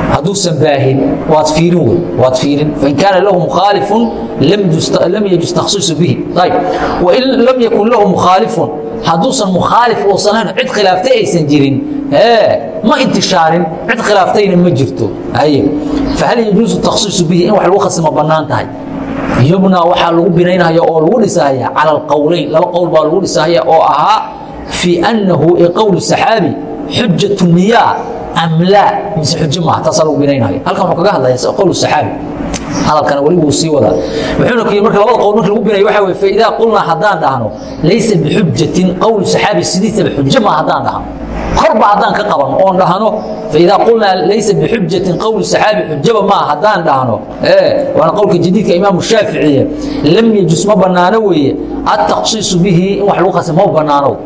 [SPEAKER 2] Hadduusan baahin waad fiirin wey waad fiirin. Fain kaana lahu mukhaalifun lam yejus takhsiisu bihi. Ayb wain lam yakun lahu mukhaalifun hadduusan mukhaalif uusan ahayn cid khilaaftay aysan jirin. Ma intishaarin cid khilaaftayna ma jirto. Fahal yajuusu takhsiisu bihi in wax lagu khasimo bannaan tahay? Yubnaa waxaa lagu binaynaya oo lagu dhisahaya cala alqowleyn laba qowl baa lagu dhisahaya oo ahaa fii annahu ee qowlu saxaabi xujatu miyaa am laa mise xujo maaha taasaa lagu binaynaya. Halkan wuxuu kaga hadlaya qowlu saxaabi hadalkana welibu sii wadaa. Wuxuuna ku yidhi marka labada qowl marka lagu binaya waxaa weye faidaa qulnaa haddaan dhahno laysa bixujatin qowlu saxaabi sidiisaba xujo ma haddaan dhahno. Horba haddaan ka qabanno oon dhahno faidaa qulnaa laysa bixujatin qowlu saxaabi xujaba maa haddaan dhahno. Waana qowlka jadiidka imaamu shaaficiye lam yejus ma bannaano weeye. Attaqsiisu bihi in wax lagu khasa ma bannaano.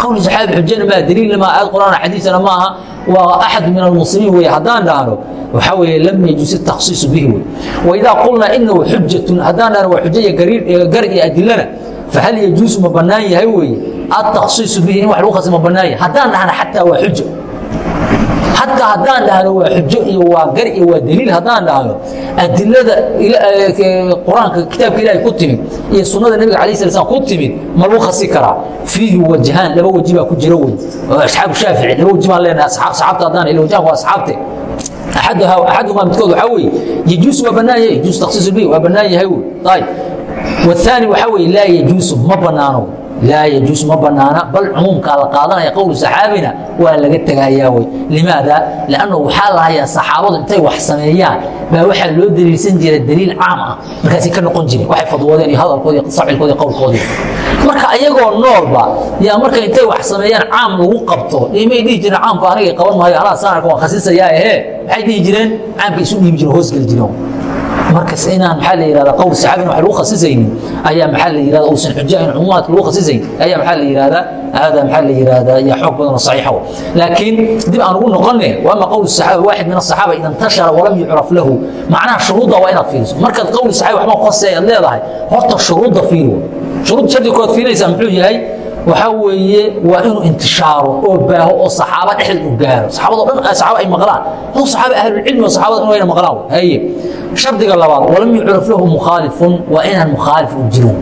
[SPEAKER 2] Qowlu saxaabi xujana maa daliilna maa aad qur'aana xadiisana maaha waa axad min almuslimiin weeye haddaan dhahno waxaa weeye lam yajus takhsiisu bihi wey waidaa qulnaa inahu xujatun haddaan dhahna waa xujo iyo gar iyo adilana fahal yajuusu ma bannaan yahay weeye. Atakhsiisu bihi in wax lagu khasi ma bannaan yahay. Haddaan dhahna xataa waa xujo xataa haddaan dhahno waa xujo iyo waa gar iyo waa daliil haddaan dhahno adilada qur'aanka kitaabka ilahay ku timid iyo sunnada nebiga alay sala slam ku timid ma lagu khasi karaa. Fiihi wajhaan laba weji baa ku jira wey asxaabu shaafici laba weji baan leenahay saxaabta haddaan ila wajhaan waa asxaabte aaduhaa midkood waaa wey yjuus waa bannaan yahay juus taksiisu bi waa bannaan yahay w ayb waani waxaa wey laa yajuusu ma bannaano laa yajuus ma banaana bal cumuumkaa la qaadanaya qowlu saxaabina waa laga tegayaa wey limaada? Lannu waxaa la hayaa saxaabadu intay wax sameeyaan baa waxaa loo daliilsan jira daliil caam ah. Markaasay ka noqon jireen waxay fadwoodeen iyo hadalkoodi sacilkoodi qowlkoodii. Marka ayagoo noolba yaa marka intay wax sameeyaan caam lagu qabto imay dhihi jireen caamku anigay qaban maayo anaa saanarka waan khasiisayaa ehe maxay dhihi jireen? Caamka isu dhiibi jireen hoos geli jireen markas inaan maxaa la yihahda qowl saxaabina wax lagu khasisaynin? Ayaa maxaa la yihahda uusan xujo ahayn cumuumaadka lagu khasisayn? Ayaa maxaa la yihahda hada maxaa la yihahda yaa xoog badan oo saxiixa wa laakiin dib aan ugu noqone wa ama qowl saxaabi waaxid min asaxaaba ida intashara walam yucraf lahu. Macnaha shuruudda waa inaad fiiriso. Markaad qowl saxaabi waxba khasay aad leedahay horta shuruudda fiiri shuruud shardi kood fiirinaysaa muxuu yahay waxaa weeye waa inuu intishaaro oo baaho oo saxaaba dhexdeed u gaaro. Saxaabado dhan saxaaba ay maqlaan. Hadu saxaaba ahlulcilmi oo saxaabada dhan wayna maqlaan. Haye. Shardiga labaad walam yucraf lahu mukhaalifun waa inaan mukhaalif u jiro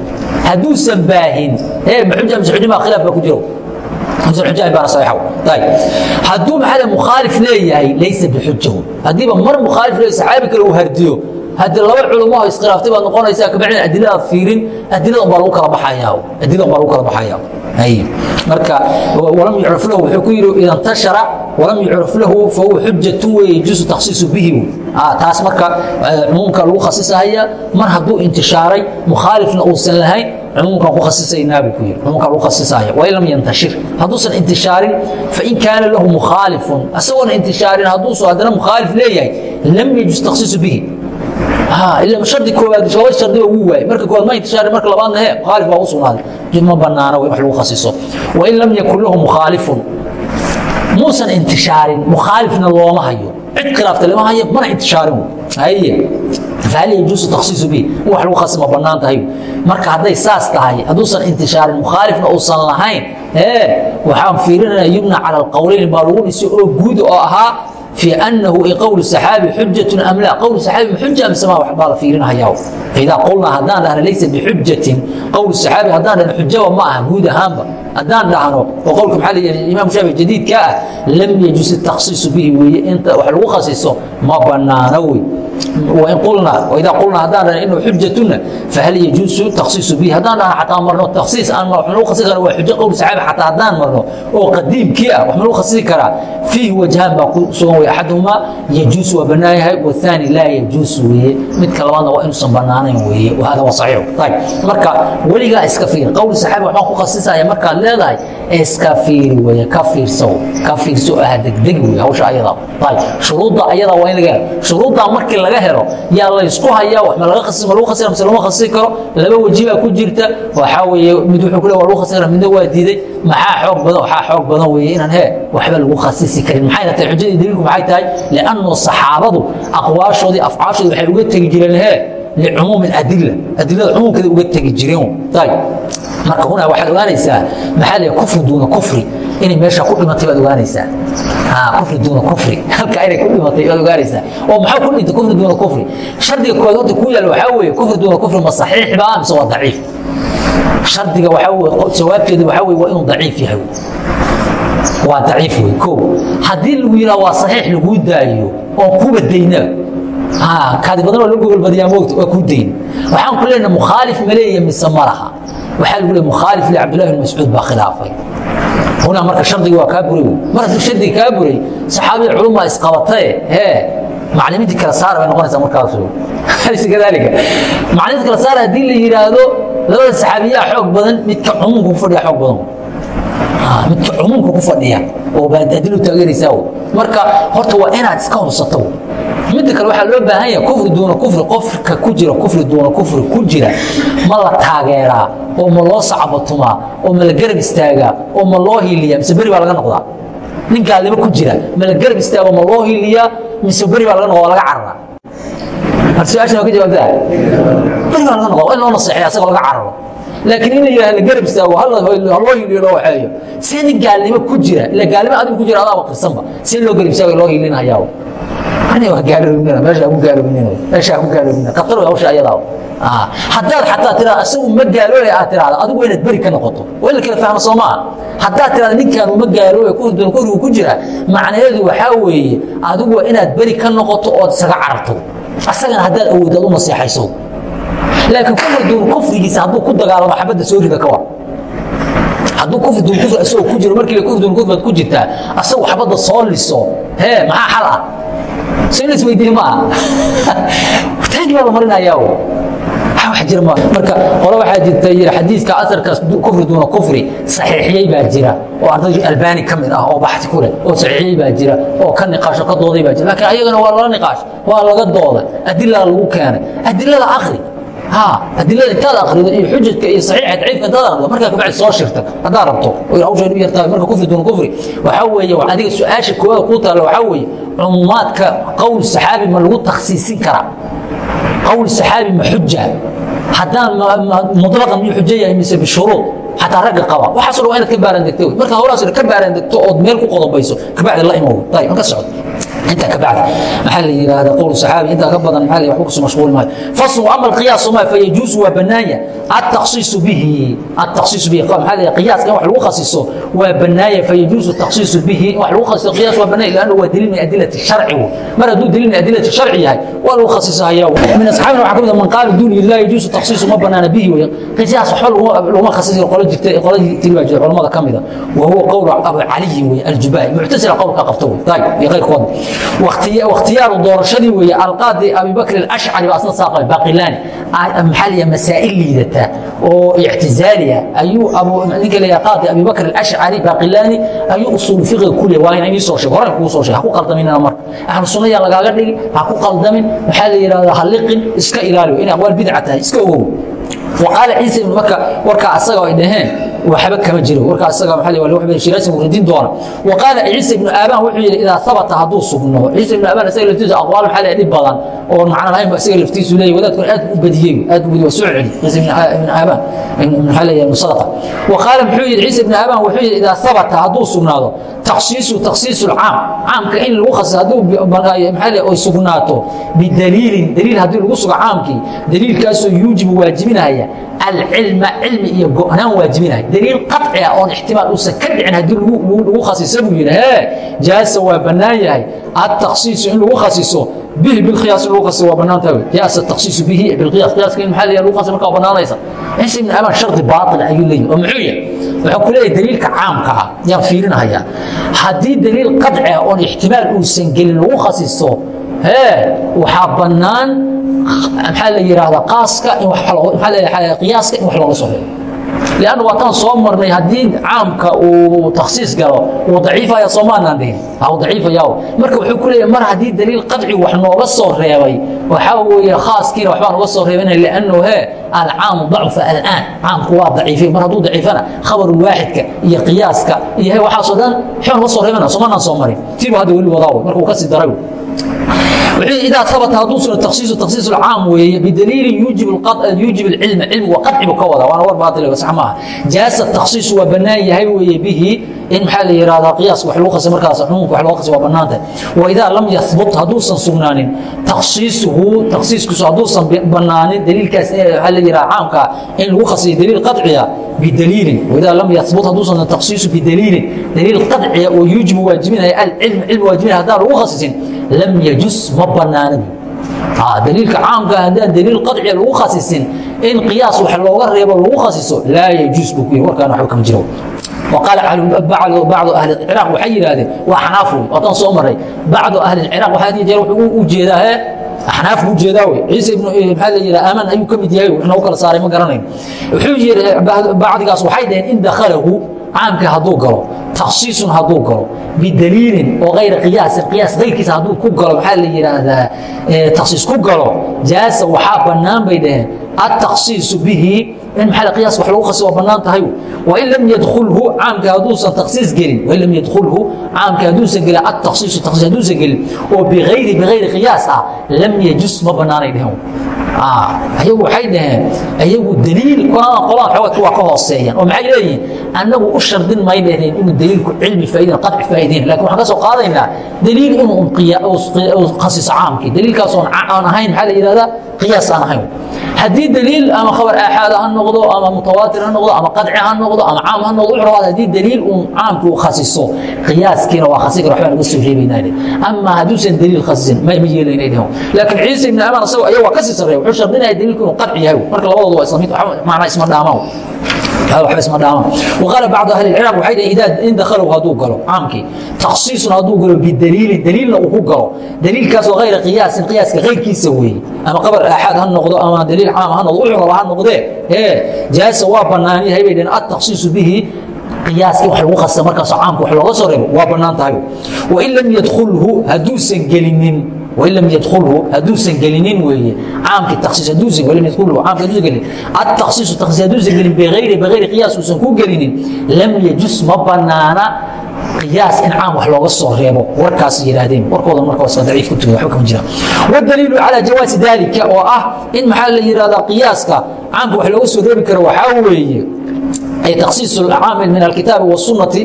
[SPEAKER 2] hadduusan baahin. Hee maxuja mise xujimaa khilaaf baa ku jiro? Hadduu maxaa mukhaalif leeyahay laysa bixujahu haddiiba mar mukhaalif leeyahay saxaabi kale uu hardiyo haddii laba culamo oo iskhilaaftay baad noqonaysaa kabacdin adiladaad fiirin adiladan baa lagu kala baxayaa. Adiladan baa lagu kala baxayaa. Marka walam yucraf lahu wuxuu ku yidhi ida intashara walam yucraf lahu fahuwa xujatu wey yajuusu takhsiisu bihi. Taas marka cumuumka lagu khasisahaya mar hadduu intishaaray mukhaalifna uusan lahayn cumuumkan ku khasisaynaa buu ku yidhi. Cumuumkan lagu khasisahaya wain lam yantashir. Hadduusan intishaarin fain kaana lahu mukhaalifun isagoona intishaarin hadduusu haddana mukhaalif leeyahay lam yajus takhsiisu bihi ila shardi koowaad laba shardi baa wuu waayey marka koowaad ma intishaari marka labaadna he mukhaalif baa u sugnaaday. Jid ma banaana wax lagu khasiso wain lam yakun lahu mukhaalifun. Muusan intishaarin mukhaalifna looma hayo. Cid khilaaftay lama hayo mana intishaarin haye fahal yajuusu takhsiisu bihi in wax lagu khasi ma bannaan tahay. Marka hadday saas tahay hadduusan intishaarin mukhaalifna uusan lahayn ee waxaan fiirinaya yumna cala alqowleyn baa lagu dhisay oo guud oo ahaa في أنه قول السحابي حجة أم لا قول السحابي حجة أم سماء وحبال فيرنا هياو فإذا قلنا هدان لنا ليس بحجة قول السحابي هدان لنا wain qulnaa idaa qulnaa haddaan rana inuu xujatuna fahal yajuusu takhsiisu bihi haddaan dhaha xataa marno takhsiis aan wax lagu khasisan waa xujo qowlu saxaabi xataa haddaan marno oo qadiimkii ah wax ma lagu khasisi karaa fiihi wajhaan baa ku sugan weye axaduhumaa yajuusu waa bannaan yahay wahaani laa yajuusu weeye midka labaadna waa inuusan bannaanayn weeye hada waa saxiix ayb marka weligaa iska fiir qowlu saxaabi waxbaan ku khasisaya markaad leedahay iska fiiri weeye ka fiirsow ka fiirso aha degdeg weye hawsha ayada ayb shuruudda ayada waa in laga shuruuddaa markii laga helo. Yaa laysku haya wama laga ma lagu khasira mise lama khasiri karo laba weji baa ku jirta. Waxaa weeye mid wuxuu ku le wa lagu khasiri kara midna waa diiday. Maxaa xoog badan? Waxaa xoog badan weeye inaan hee waxba lagu khasisi karin. Maxayna tahay xujadii daliilku? Maxay tahay? Liannu saxaabadu aqwaashoodii afcaashoodii waxay uga tegi jireen hee licumuumi adila adilada cumuumkeeda uga tegi jireen marka hunaa waxaad ogaanaysaa maxaa leeyahay kufri duuna kufri inay meesha ku dhimatay baad ogaanaysaa kufri duuna kufri halka inay ku dhimatay baad ogaanaysaa oo maxaa ku dhintay kufri duuna kufri shardiga koowaad horta ku yaalla waxaa weeye kufri duuna kufri ma saxiix baa mise waa daciif shardiga jawaabteeda waxaa wey waa inuu daciif yahay waa daciif wey ko haddii lagu yidhaha waa saxiix laguu daayo oo kuba dayna kaadi badan oo la gogolbadayaa moogta waa kuu dayn. Waxaan ku leenaha mukhaalif ma leeya mise ma laha. Waxaa lagu leey mukhaalif le cabdullahi bin mascuud baa khilaafay. Hunaa marka shardiga waa kaa buray. Wey mar hadduu shardiga kaa buray saxaabadii culummaa isqabatae hee maclimintii kala saara bay noqonaysaa markaasu alaysa kadaalika. Macliminta kala saara haddii la yidhaahdo labada saxaabiyaa xoog badan midka cumuumka ku fadhiya xoog badan. Midka cumuumka ku fadhiya oo baa haddii lu taageeraysaa marka horta waa inaad iska hubsato midda kale waxaa loo baahan yahay kufri duuna kufri qofka ku jira kufri duuna kufri ku jira ma la taageeraa oo ma loo sacbatumaa oo ma la garab istaagaa oo ma loo hiiliyaa mise beri baa laga noqdaa? Nin gaalnimo ku jira ma la garab istaago ma loo hiiliyaa mise beri baa laga noqo waa laga carara? Har su'aashan waa ka jawaabtaa beri baa laga noqo waa in loo naseexeya asagoo laga cararo. Laakiin in la yidhaha la garab istaago haloo hiliyo loo waxeeyo. See nin gaalnimo ku jira ila gaalnimo adigu ku jira adaaba qirsanba see loo garab istaago loo hilinhayaa ani waa gaaloobina meesha ku gaaloobinin meesha ku gaaloobina khatar way hawsha ayadaa haddaad xataa tiraada asagu ma gaaloobay aad tiraada adigu inaad beri ka noqoto waa in la kala fahmo soo maaha haddaad tiraada ninkaan uma gaaloobay kufridan kufrigu ku jira macnaheedu waxaa weeye adigu waa inaad beri ka noqoto ood isaga cararto asagana haddaad awooddaad u naseexayso laakiin kufri duun kufrigiisa hadduu ku dagaalamo xabadda soo rida ka war hadduu kufri duun kufri. Isagoo ku jiro markii kufri duun kufri. Baad ku jirtaa asagu xabadda soo liso hee maxaa xal ah so in la isweydiiye ma aha. Taani baa la marinayaa wax jira ma marka qole waxaa jirta yiri xadiidka asarkaas kufri duuna kufri saxiixiyey baa jira oo arday albani ka mid ah oo baxti ku leh oo saxiixiyey baa jira oo ka niqaasho ka dooday baa jira. Laakiin ayagana waa lala niqaash waa laga dooday adilaa lagu keenay adilada akri adilada intaad akrido iyo xujadka iyo saxiixa daciifka intaad akrido markaa kabacdi soo shirta. Haddaad rabto oo hawshan u yartahay marka kufri duuna kufri. Waxaa weeye adiga su'aasha koowaad kuu taalla waxaa weeye cumumaadka qowl saxaabi ma lagu takhsiisin karaa. Qowl saxaabi ma xuja haddaan muطlaqan miyuu xujo yahay mise bishuruud xataa ragga qaba. Waxaaso dhan waa inaad ka baaraan degto. Markaa howlahaas ka baaraan degto ood meel ku qodobayso kabacdi la imow. Ayib an ka socdo intaa ka bacdi maxaa la yidhaahda qowl saxaabi intaa ka badan maxaa la waxba kusu mashquul maayo faslu ama alqiyaasu ma fayajuusu waa bannaanya التخصيص به التخصيص به maxaa la qiyaaska in wax lagu khasiso waa bannaaya fayajuusu التخصيص به in wax lagu khasiso qiyaas waa bannaaya لأنه waa daliil min adilati sharci mar hadduu daliil min adilati sharci yahay waa lagu khasisahaya min asxaabina waxaa ka mid man qaala duuni laa yajuusu تخصيص ma banaana bihi weeye qiyaas waxba laguma khasisiyo qolo jirta qolo tiri baa jirta culamada ka mida وهو qowl abu caliyi weeye aljubaai muctasila qowlka qabta wey طيب iyo qayrkood wakhtiyaaru doorashadii weeye alqaadi abibakr alashcari baa isna saaqay baqilaani maxaa layaa masaa'il liidata? Oo ictizaali ah ayuu ninka layaa qaadi abibakr alashcari baqilaani ayuu usuul fiqiga ku leeya waa in idii soo sheego horarka kuu soo sheego ha ku qaldaminina marka ahlu sunna yaa lagaaga dhigi ha ku qaldamin. Maxaa la yidhahdaa ha liqin iska ilaaliyo. Inay aqwaal bidca tahay iska ogow. Wa qaala ciisa ibn maka warkaa asaga ay dhaheen waxba kama jiro warkaa isaga maxaa waa lagu xamid shiraasi muridin doona wa qaala ciise ibnu aabaan wuxuu yidhi idaa sabata hadduu sugnado ciise ibnu aabaan isaga laftiisa aqwaal maxaa leeyahay dhib badan oo macna lahayn ba isaga laftiisu leeyahay. Wadaadkuna aad u badiyey aad u badiyey waa soo celi ciise ibnu aabaan maxaa leeyahay musaqa wa qaala muxuu yidhi ciise ibnu aabaan wuxuu yidhi idaa sabata hadduu sugnaado takhsiisu takhsiisu lcaam caamka in lagu khas hadduu maxaa leeyahay oy sugnaato bidaliilin daliil haddii lagu sugo caamkii daliilkaasoo yuujibu waajibinaya alcilma cilmi iyo go'naan waajibinaya daliil qatci ah oo ihtimaal uu ka dhicin haddii lagu khasiso buu yiraahdaa jaasa waa banaan yahay. At-takhsis in lagu khasiso bihi bil qiyas lagu khasiso waa bannaan tahay. Qiyas at-takhsis bihi bil qiyas qiyas kan maxaa lagu khasiso marka banaanaysa insi min aman sharti baatil ayuu leeyahay. Oo muxuu yahay? Wuxuu ku leeyahay daliilka caamka ah. Yaa fiirinaya. Hadii daliil qatci ah oo ihtimaal uu san gelin lagu khasiso hee waxaa banaan maxaa la yiraahdaa qaaska in wax maxaa la yiraahdaa qiyaaska in wax looga lann waataan soo marnay haddii caamka uu takhsiis galo wuu daciifaya soomaanaan dhihin daciifaya marka wuxuu ku leeyahy mar haddii daliil qadci wax nooga soo reebay waxaa weeye khaaskiina waxbaa nooga soo reebinaya liannu hee alcaamu dacfa alaan caamku waa daciifay mar hadduu daciifana khabarul waaxidka iyo qiyaaska iyo he waxaasoo dhan waxbaa nooga soo reebanaya soomaanaan soo marin tiibu hadda weli wadaa marka uu ka sii daray daa abata haduu suro taksiisu taksiis caam weeye bidaliilin yuujib cilma cilmigu waa qadcibu ka wada waana war baatilaga sax maaha. Jaasa taksiisu waa bannaan yahay weeye bihi in maxaa la yihahdaa qiyaas wax lagu qasay markaas cumuumka wax lagu qasay waa bannaantahay waidaa lam yahbut hadduusan sugnaanin taksiisuhu taksiiskiisu hadduusan bannaanin daliilkaas waxaa la yihahda caamkaa in lagu qasay daliil qadciya bidaliilin. Waidaa lam yahbut hadduusan taksiisu bidaliilin daliil qadciya oo yuujibu waajibinaya alcilm cilmi waajibinaya haddaan lagu qasisin الوخص لم يجس ما بنان آه دليل عام هذا دليل قطعي لو خصيص ان قياس وح لوغا ريبو لو خصيصو لا يجوز بكي وكان حكم جرو وقال بعض بعض اهل العراق وحي هذا وحنافه وطن سومري بعض اهل العراق وهذه جرو وجيداه أحناف وجداوي عيسى ابن محل يرى آمن أيو كم يديهي وإحنا وكلا صاري ما قرنين وحوجي بعض قاس وحيدين إن دخله عامك هدو قلو تخصيص هدو قلو بدليل وغير قياس القياس غير كيس هدو كو قلو محل يرى هذا تخصيص كو قلو جاس وحاب النام بيدين التخصيص به in maxaa qiyaas wax lagu khasi waa bannaan tahay wain lam yadkhulhu caamka hadduusan takhsiis gelin wain lam yadkhulhu caamka hadduusan gelin atakhsiisu takhsiis hadduusan gelin oo bigayri bigayri qiyaas ah lam yajus ma bannaanay dhehen ayagu waxay dhaheen ayagu daliil qolada qolada xoogadka waa ka hooseeyaan oo maxay leeyihiin? Annagu u shardin may dheheen inuu daliilku cilmi faa'iidin qadci faa'iidin laakiin waxaan ka soo qaadaynaa daliil inuu khasiso caamkii. Daliilkaas oon aan ahayn maxaa la yidhahdaa qiyaas aan ahayn. Haddii daliil ama khabar aaxaada ha noqdo ama mutawaatir ha noqdo ama qadci ha noqdo ama caam ha noqdo wuxuu rabaa haddii daliil uun caamkii uu khasiso qiyaaskiina waa khasi kara waxbaa naga soo reebaynaa ama hadduusan daliil khasisin ma yeelaynay dhehen laakiin ciise ibn amaan isago ayaa waa ka sii sarreeya wuxuu shardinaya daliilku inuu qadci yahay. Marka labadoodu waa isla mid macnaa isma dhaamaan waxba isma dhaamaan waqaala bacdu ahli ilciraaq waxay dhaheen idaa in dakhalow hadduu galo caamkii. Takhsiisun hadduu galo bidaliilin daliilna uu ku galo. Daliilkaasoo hayra qiyaasin qiyaaska kayrkiisa weeye ama qabar aaxaad ha noqdo ama daliil caam ha noqdo wuxuu raba ha noqdee ee jaasa waa bannaan yahay bay dhaheen atakhsiisu bihi qiyaaskii wax lagu khasisa markaasoo caamka wax looga soo reebo waa bannaan tahay. Wain lam yadkhulhu hadduusan gelinin wain lam yadulhu haduusan gelinin weye caamkiiiiiis haduusan gelin biayri biayri qiyaas uusan ku gelinin lam yajus ma banaana qiyaas in caam wax looga soo reebo warkaas yihaahdeen warkooda marka waa daciif ku tugaa waba kama jiraan wadaliilu calaa jawaasi daalika oo ah in maxaa la yihahdaa qiyaaska caamka wax looga soo reebi karo waxaa weeye ay takhsiis الcaamil min alkitaabi والsunnati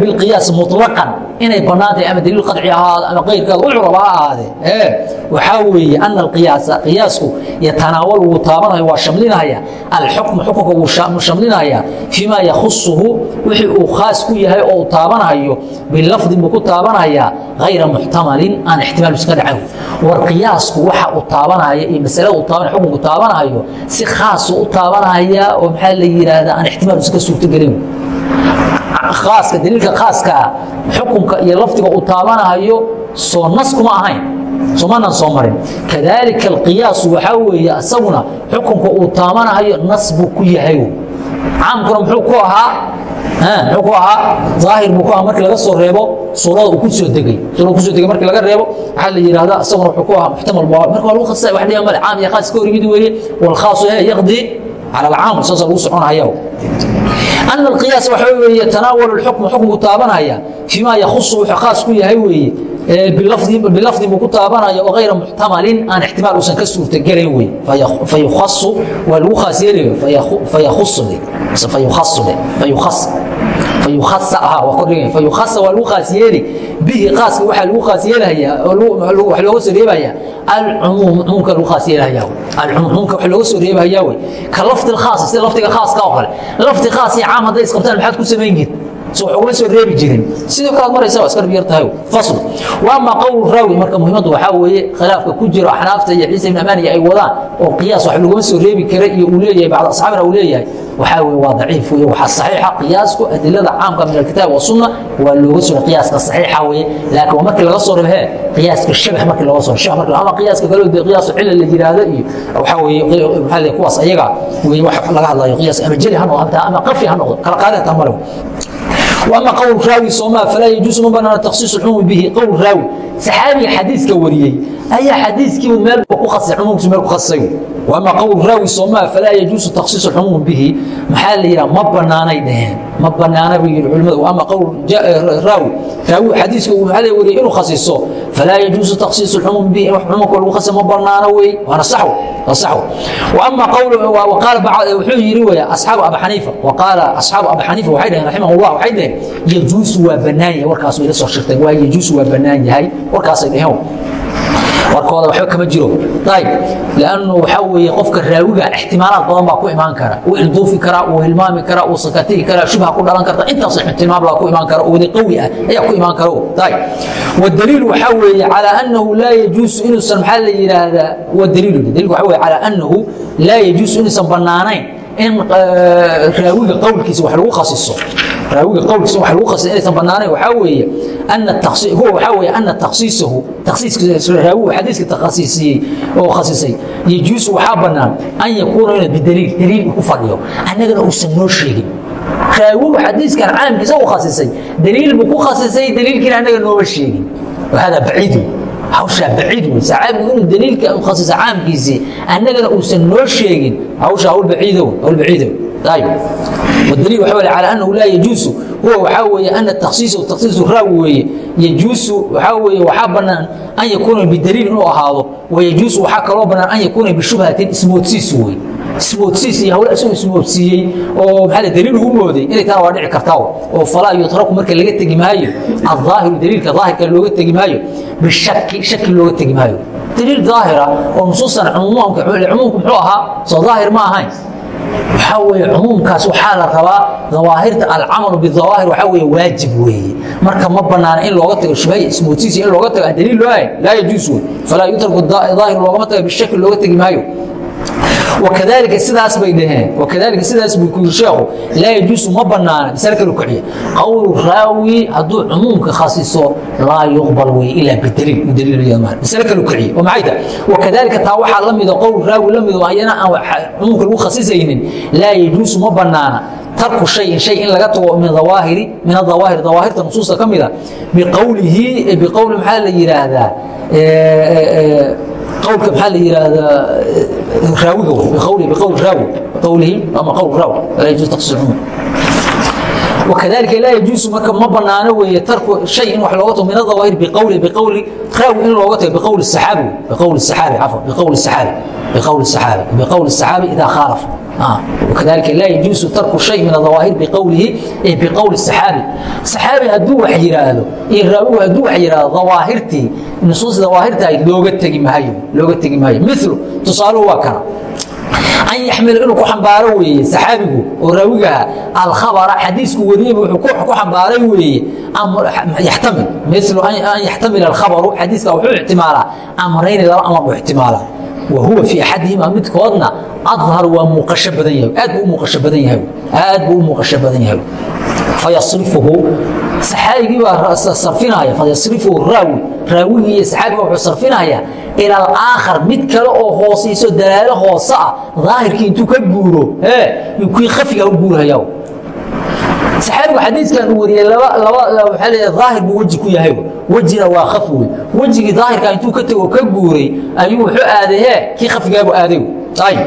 [SPEAKER 2] bilqiyaas muطlaqan inay bannaan tahay ama daliil qadci ahaado ama qayrkaada wuxuu raba ha ahaadee waxaa weeye ana alqiyaasa qiyaasku yatanaawalu wuu taabanayo waa shamlinaya alxukma xukunka wuu shamlinaya fiima yakhusuhu wixii uu khaas ku yahay oo uu taabanayo bilafdin buu ku taabanaya hayra muxtamalin aan ixtimaal iska dhacayn war qiyaasku waxa uu taabanaya iyo masalada uu taabanaya xukunku taabanayo si khaasu u taabanaya oo maxaa la yidhaahdaa aan ixtimaal iska suurtogelin khaaska daliilka khaaskaa xukunka iyo lafdiga uu taabanayo soo nas kuma ahayn somanaan soo marin. Kadaalika alqiyaasu waxaa weeye isaguna xukunka uu taabanayo nas buu ku yahay. Caamkuna muxuu ku ahaa muxuu ku ahaa daahir buu ku ahaa markii laga soo reebo suurada uu ku soo degay. Suurada ku soo degay markii laga reebo waxaa la yidhahdaa isaguna wuxuu ku ahaa muxtamal baa marka waa lagu khasay wax dhiga male caam iyo khaas ka hor yimid weeye walkhaasu ee yaqdi alcaam saasa lagu soconaya ana alqiyaas waxa weeye tanaawul اxukm xukmku taabanaya fiimaa yakhusu wuxuu khaas ku yahay weeye bilafdin waa kordhigaya fayukhasa waa lagu khaas yeeli bihi khaaska waxaa lagu khaas yeelahaya oo wax looga soo reebaya alcumuum cumuumka lagu khaas yeelahaya alcumuum cumuumka wax looga soo reebahaya wey ka lafdi lkhaas sida lafdiga khaaska oo kale lafdi khaas iyo caam hadday isqabtaan maxaad ku samayn jirta so wax ugama soo reebi jirin sidoo kalead maraysa waa iska dhib yar tahay fasl waama qowl raawi marka muhiimaddu waxaa weeye khilaafka ku jiro axnaafta iyo ciisa ibn amaaniya ay wadaan oo qiyaas wax laguma soo reebi kara iyo uu leeyahay bacd asxaabina uu leeyahay waxaa w waa daciif w waa aiixa qiyaasku adilada caamka min alkitaab wasunna waa looga soo qiyaaska aiixa w laakiin markii laga soo rehe qiyaaska shabax markii loga soo ama qiyaaska kalo de qiyaasu cilal la yiraahdo iyo waa kuwaas ayaga laga hadlayo qiyaas ama jeli ha noqdo ama qafi ha noqdo kala qaadata male ama qowl raawi soomaa falaa yajuus ma banaana takhsiisu lcumumi bihi. Qowl raawi saxaabiga xadiiska wariyey ayaa xadiikii meel kuasay umuumkiis meel kuasay waama qowl raawi soomaa falaa yajuusu takhsiisu xumuum bihi. Maxaa la yidhaha ma banaanay dheheen ma banaana bay yihi culimmadu. Ama qowl eh, raawi. Raawi xadiiska uu maxaa wariyay inuu khasiiso falaa yajuusu takhsiisu xumuum bihi in wax xumuumka lagu khasay ma banaana wey. Waana saxw waa saxw. Waama qowl qaala wuxuu yidhi weya asxaabu abi xaniifa waqaala asxaabu abi xaniifa waxay dhaheen raximahullah waxay dhaheen yajuusu waa bannaan yahay warkaasuu ila soo shirteen waa yajuusu waa bannaan yahay warkaasay dheheen warkooda waba kama jiro. Anu waxa w qofka raawiga ixtimaalaad badan baa ku imaan kara. Wuu ilduufi karaa wuu hilmaami karaa wuu sakatigi karaa shubha ku dhalan karta. Intaas tilmaam baa ku imaan kara oo wadi qawi ah ayaa ku imaan kara daliil waxaa weeye calaa anahu laa yajuusu inuusan maxaa la yidhaahdaa wa daliil waxa wey calaa anahu laa yajuusu inuusan bannaanayn in eh, raawiga qowlkiisa wax lagu khasiso raawiga qowlkiisa wa lagu qasday inaysan bannaanayn waxaa weeye huwa waxaa weeye ana takhsiisahu takhsiiskaraawigu xadiiska takhasiisiyey oo khasisay yajuusu waxaa bannaan an yakuuna inuu bidaliil daliil uu ku fadhiyo. Annagana uusan noo sheegin. Raawigu xadiiskan caamkiisa u khasisay daliil buu ku khasisay daliilkiina annaga nooma sheegin. Hada baciid hawshaa baciid wey saxaabigu inuu daliilka khasisa caamkiisii annagana uusan noo sheegin. Hawshaa hawl baciido hawl baciido mdlhi wa calى anhu laa yjuusu huwa waxaa weeye ana takhsiisu takhsiisu raawi weeye. Yjuusu waxaa weeye waxaa bannaan an yakuuna bidaliil inuu ahaado. Wayajuusu waxaa kaloo bannaan an yakuuna bishubhatin ismoodsiis wey ismoodsiis iyo hawla isagoo ismoodsiiyey oo maxaa daliil ugu mooday? Inay taana waa dhici kartaa oo falaa yutraku marka laga tegi maayo. Alaahiru daliilka daahirka looga tegi maayo. Bishaki shaki looga tegi maayo. Daliil daahira oo nusuusana cumuumka cumuumku muxuu ahaa? Soo daahir ma ahayn waxaa weeye cumuumkaas waxaa la rabaa dawaahirta alcamalu bidawaahir waxaa weeye waajib weeye. Marka ma banaana in looga tago shubhay ismootiisi in looga tago aan daliil loo laa yajuus wey falaa yutraku daahir loogama tago bishakli looga tegi maayo wakadaalika sidaas bay dhaheen wakadaalika sidaas buu ku yiri sheekhu laa yajuusu ma bannaana misal kale kiciye qowlu raawi hadduu cumuumka khasiso laa yuqbal wey ilaa bidaliil daliil misal kale kiciye oo maxay tahay wakadaalika taa waxaa la mida qowl raawi la mid oo ayana aan cumuumka lagu khasisaynin laa yajuusu ma bannaana tarku shayin shay in laga tago min awaahiri min adawaahir dawaahirta nusuusta ka mida biqowlihi biqowli maxaa la yidhaahdaa قولك محل يرادا راوي بقوله بقول راوي قوله اما قول راوي لا يجوز تقصير العموم وكذلك لا يجوز مركا ما بنانه وهي ترك شيء wax looga tago min الظواهر بقول بقول راوي in looga tago بقول السحابي بقول السحابي عفوا بقول السحابي بقول السحابي بقول السحابي إذا خالف آه. وكذلك لا يجوز ترك شيء من الظواهر بقوله إيه بقول السحابي السحابي هدو وحي هذا إيه راوي هدو وحي ظواهرتي nusuus dawaahirta ahayd looga tegi maayo looga tegi maayo. Milu tusaaluhu waa kana an yaxmila inuu ku xambaaro weeye saxaabigu oo raawigaha ah, alkhabara xadiisku wariyeyba wuuu ku xambaaray weeye yaxtamil. Milu an yaxtamila alkhabaru xadiiska wuxuu ixtimaalaa amrayni laba amar buu ixtimaalaa. Wa huwa fii axadihima midkoodna adhar waa muuqasho badan yahay aad buu u muuqasho badan yahay. Aad buu u muuqasho badan yahay. Fayasrifuhu saxaabigii baa sarfinaya fayasrifu raawi raawigii iyo saxaabiga wuxuu sarfinayaa ila alaakhar mid kale oo hoosayso dalaalo hoose ah daahirkii intuu ka guuro ee kii khafiga u guurayaa saxaabigu xadiidkan uu wariyey waxaa leeya daahir buu weji ku yahay wejina waa khaf wey wejigii daahirkaa intuu ka tego ka guuray ayuu wuxuu aaday ee kii khafigaabuu aaday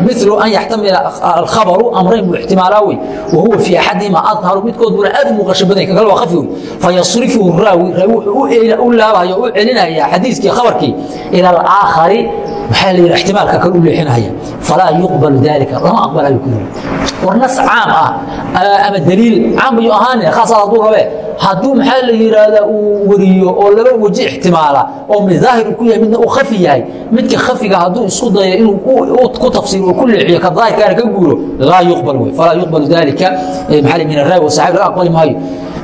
[SPEAKER 2] mil an yaxtamila alkhabaru amrayn buu ixtimaalaa wey wahuwa fii axadihima adharu midkood buna aad muuqasho badan kankale waa khafi wey fayasrifuhu raawi raawi wuxuu u laabaya o u celinayaa xadiiskii khabarkii ila alaakhari maxaa la yidhi ixtimaalka kale u leexinaya falaa yuqbalu daalika lama aqbalayo ku yiri war nas caam ah ama daliil caam ayuu ahaane khaasaad hadduu rabee maxaa la yidhaahdaa uu wariyo oo laba weji ixtimaala oo mid daahir ku yahay midna uu khafi yahay midka khafiga hadduu isku dayo inuu ku tafsiir oo ku leexiyo ka daahirkaana ka guuro laa yuqbal wey falaa yuqbalu dalika maxaa min araawi wasaxaabi laga aqbali maayo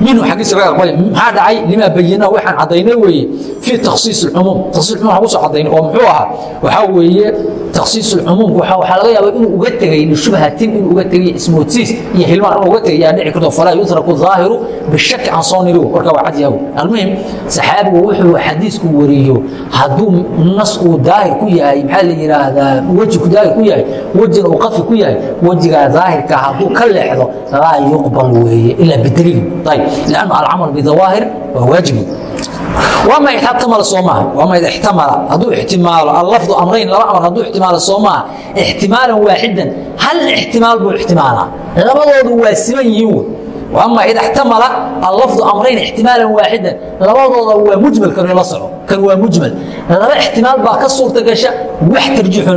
[SPEAKER 2] minhu xaggiis laga aqbalay maxaa dhacay? Limaa bayinahu waxaan cadaynay weeye fii takhsiis اlcumuum takhsiis cumuum waxaan ku soo cadaynay oo muxuu ahaa? Waxaa weeye takhsiis ulcumuumka waxaa laga yaabaa inuu uga tegay lishubahatin inuu uga tegay ismoodsiis iyo hilmaan inuu uga tegay yaa dhici karto falaa yutraku ظaahiru bishaki aan soo niri warka waa cad yahu almuhim saxaabigu wuxuu xadiisku wariyo. Hadduu nas uu daahir ku yahay maxaa la yidhaahdaa? Weji ku daahir ku yahay wejina uu qafi ku yahay wejigaa daahirka hadduu ka leexdo laa yuqbal weeye ilaa bidaliil ayb طيب لأنه العمل بظواهر واجب وما احتمل صومها وما إذا احتمل هدو احتمال اللفظ أمرين لا أمر هدو احتمال صومها احتمالا واحدا هل احتمال بو احتمالا لبضوض واسمن يون وأما إذا احتمل اللفظ أمرين احتمالا واحدا لبضوض هو مجمل كان يلصعه كان هو مجمل لبا احتمال با كسور تقشى وح ترجيح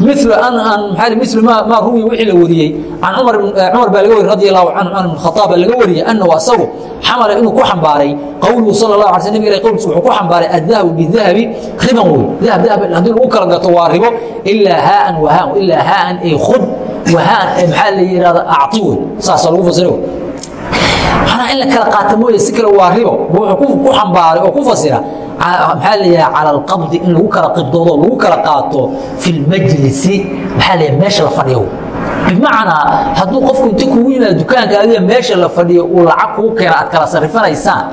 [SPEAKER 2] mil maa ruwiya wii la wariyey. An eh, cumar baa laga wariy radi alahu canhu cumar bn khaaab baa laga wariyey anahu asagu xamala inuu ku xambaaray qowluhu sal la ala sl nabig ilah qowlkiisa wuxuu ku xambaaray adahabu bidahabi riban wey dahab dahab haddii lagu kala gato waa ribo ilaa haaan wahaan ilaa haaan ay khud wahaan ee maxaa la yihahda acti wey saasa lagu fasiro. Manaa in la kala qaata mooye si kale waa ribo wuxuu ku xambaaray oo ku fasira maxaa la yidhaha cala alqabdi in lagu kala qibdoodo lagu kala qaato fi lmajlisi maxaa la yidhaha meesha la fadhiyo? Bimacnaa hadduu qofku inta kugu yimaado dukaanka adiga meesha la fadhiyo uu lacag kugu keena aad kala sarrifanaysaan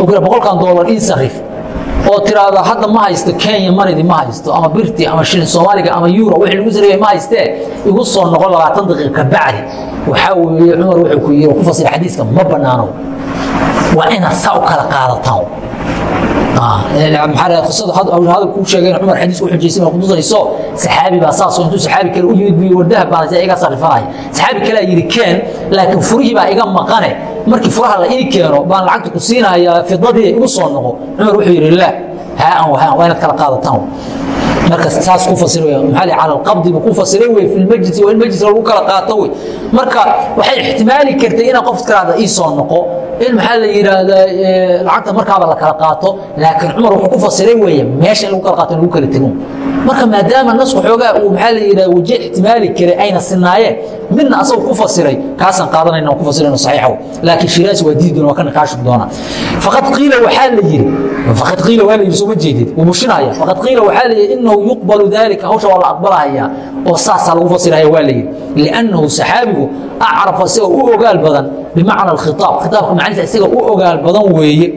[SPEAKER 2] oo kale boqolkan doolar ii sarrif. Oo tiraahdo hadda ma haysto kenya manidi ma haysto ama birti ama shilin soomaaliga ama euro wixii lagu sareeyay ma haystee igu soo noqon labaatan daqiiqa bacdi. Waxaa weeye cumar wuxuu ku yiri ku fasira xadiiska ma bannaano. Waa inaad saa u kala qaadataan hadal kuu sheegeen cumar xadiis u xujaysan kutusayso saxaabi baa saasoo intuu saxaabi kale u yimid buyi wardaha baan iga sarrifanaya saxaabi kalea yidhi keen laakiin furihii baa iga maqane. Markii furaha la ii keeno baan lacagta ku siinaya fidadii igu soo noqo. Cumar wuxuu yidhi laa haan wahaan waa inaad kala qaadataan marka saas ku fasir maxaa cala alqabdi buu ku fasiray wey fi lmajlis waa in majlis lagu kala qaato wey marka waxay ixtimaali kartay inaad qof tiraahda ii soo noqo in maxaa la yidhaahdaa lacagta markaaba la kala qaato laakiin cumar wuxuu ku fasiray weeye meesha in lagu kala qaato in lagu kala tego marka maadaama nasku xoogaa uu maxaa la yidhahda waje ixtimaali karay ayna sinaayeen midna asagu ku fasiray kaasaan qaadanayna ku fasirayno saxiixo laakiin shiraasi waa diidi doona waa ka naqaashi doona faqad qiila waxaa la yidhi faqad qiila waa la yidhi soo ma jeedid wuu mushinaya faqad qiila waxaa la yidhi innahu yuqbalu dalika hawsha waa la aqbalahaya oo saasaa lagu fasiraya waa la yidhi. Liannahu saxaabigu acrafa isaga u ogaal badan bimacna alkhitaab khitaabka macnihiisa isaga u ogaal badan weeye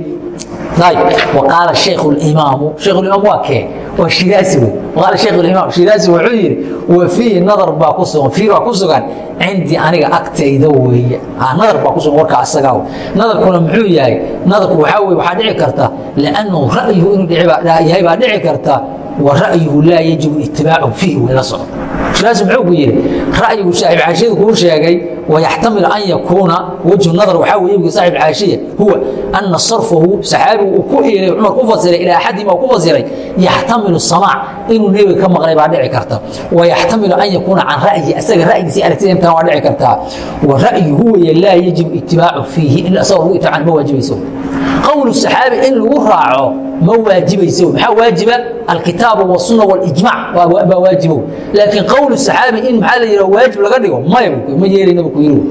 [SPEAKER 2] qaala shaikhulimaamu shaikhulimaam waa kee waa shiraasi wey qaala shaikhulimaam shiraasi wuxuu yidhi wa fii nadar baa ku sugan fii baa ku sugan cindii aniga agtayda weeye nadar baa ku sugan warkaa isagaa nadarkuna muxuu yahay nadarku waxaa weye waxaa dhici karta liannahu ra'yuhu inuu yahay baa dhici karta wa ra'yuhu laa yajibu itibaacu fiih weyla socda aa muxuu ku yidhi ra'yigu saaxib caashiyada kuu sheegay wayaxtamil an yakuuna wejhu nadar waxaa weye bugi saaxib caashiya huwa anna sarfahu saxaabigu uu ku iilay cumar ku fasiray ilaa axadihima uu ku fasiray yaxtamilu samaac inuu nebiga ka maqlay baa dhici karta wayaxtamilu an yakuuna can ra'yi asaga ra'yigiisii aragtida imtaan waa dhici kartaa wa ra'yi huwaya laa yajib itibaacu fiihi in asaga lagu itibaacan ma waajibayso qowl saxaabi in lagu raaco ma waajibayso maxaa waajiba alkitaab wاsunna wاlijmac baa waajibow laakiin qowl saxaabi in maxaa la yidha waajib laga dhigo maya ma yeelaynaba ku yidhi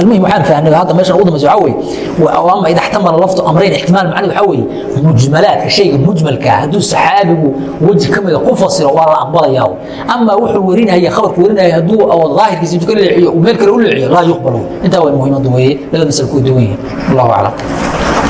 [SPEAKER 2] almuhim waxaan fahnay hadda meeshan ugu dambaysa waxaa weeye ama idaxtamala lafdu amrayn ixtimaal macni waxaa weeye mujmalaadka shayga mujmalkaa hadduu saxaabigu weji ka mida ku fasiro waa la aqbalayaa ama wuxuu werinaya khabarku werinaya hadduu daahirkiisa intuu ka leeciyo meel kale u leeciyo laa yuqbalu intaa waa muhiimadu weeye labada masal ku duwan yihiin allahu aclam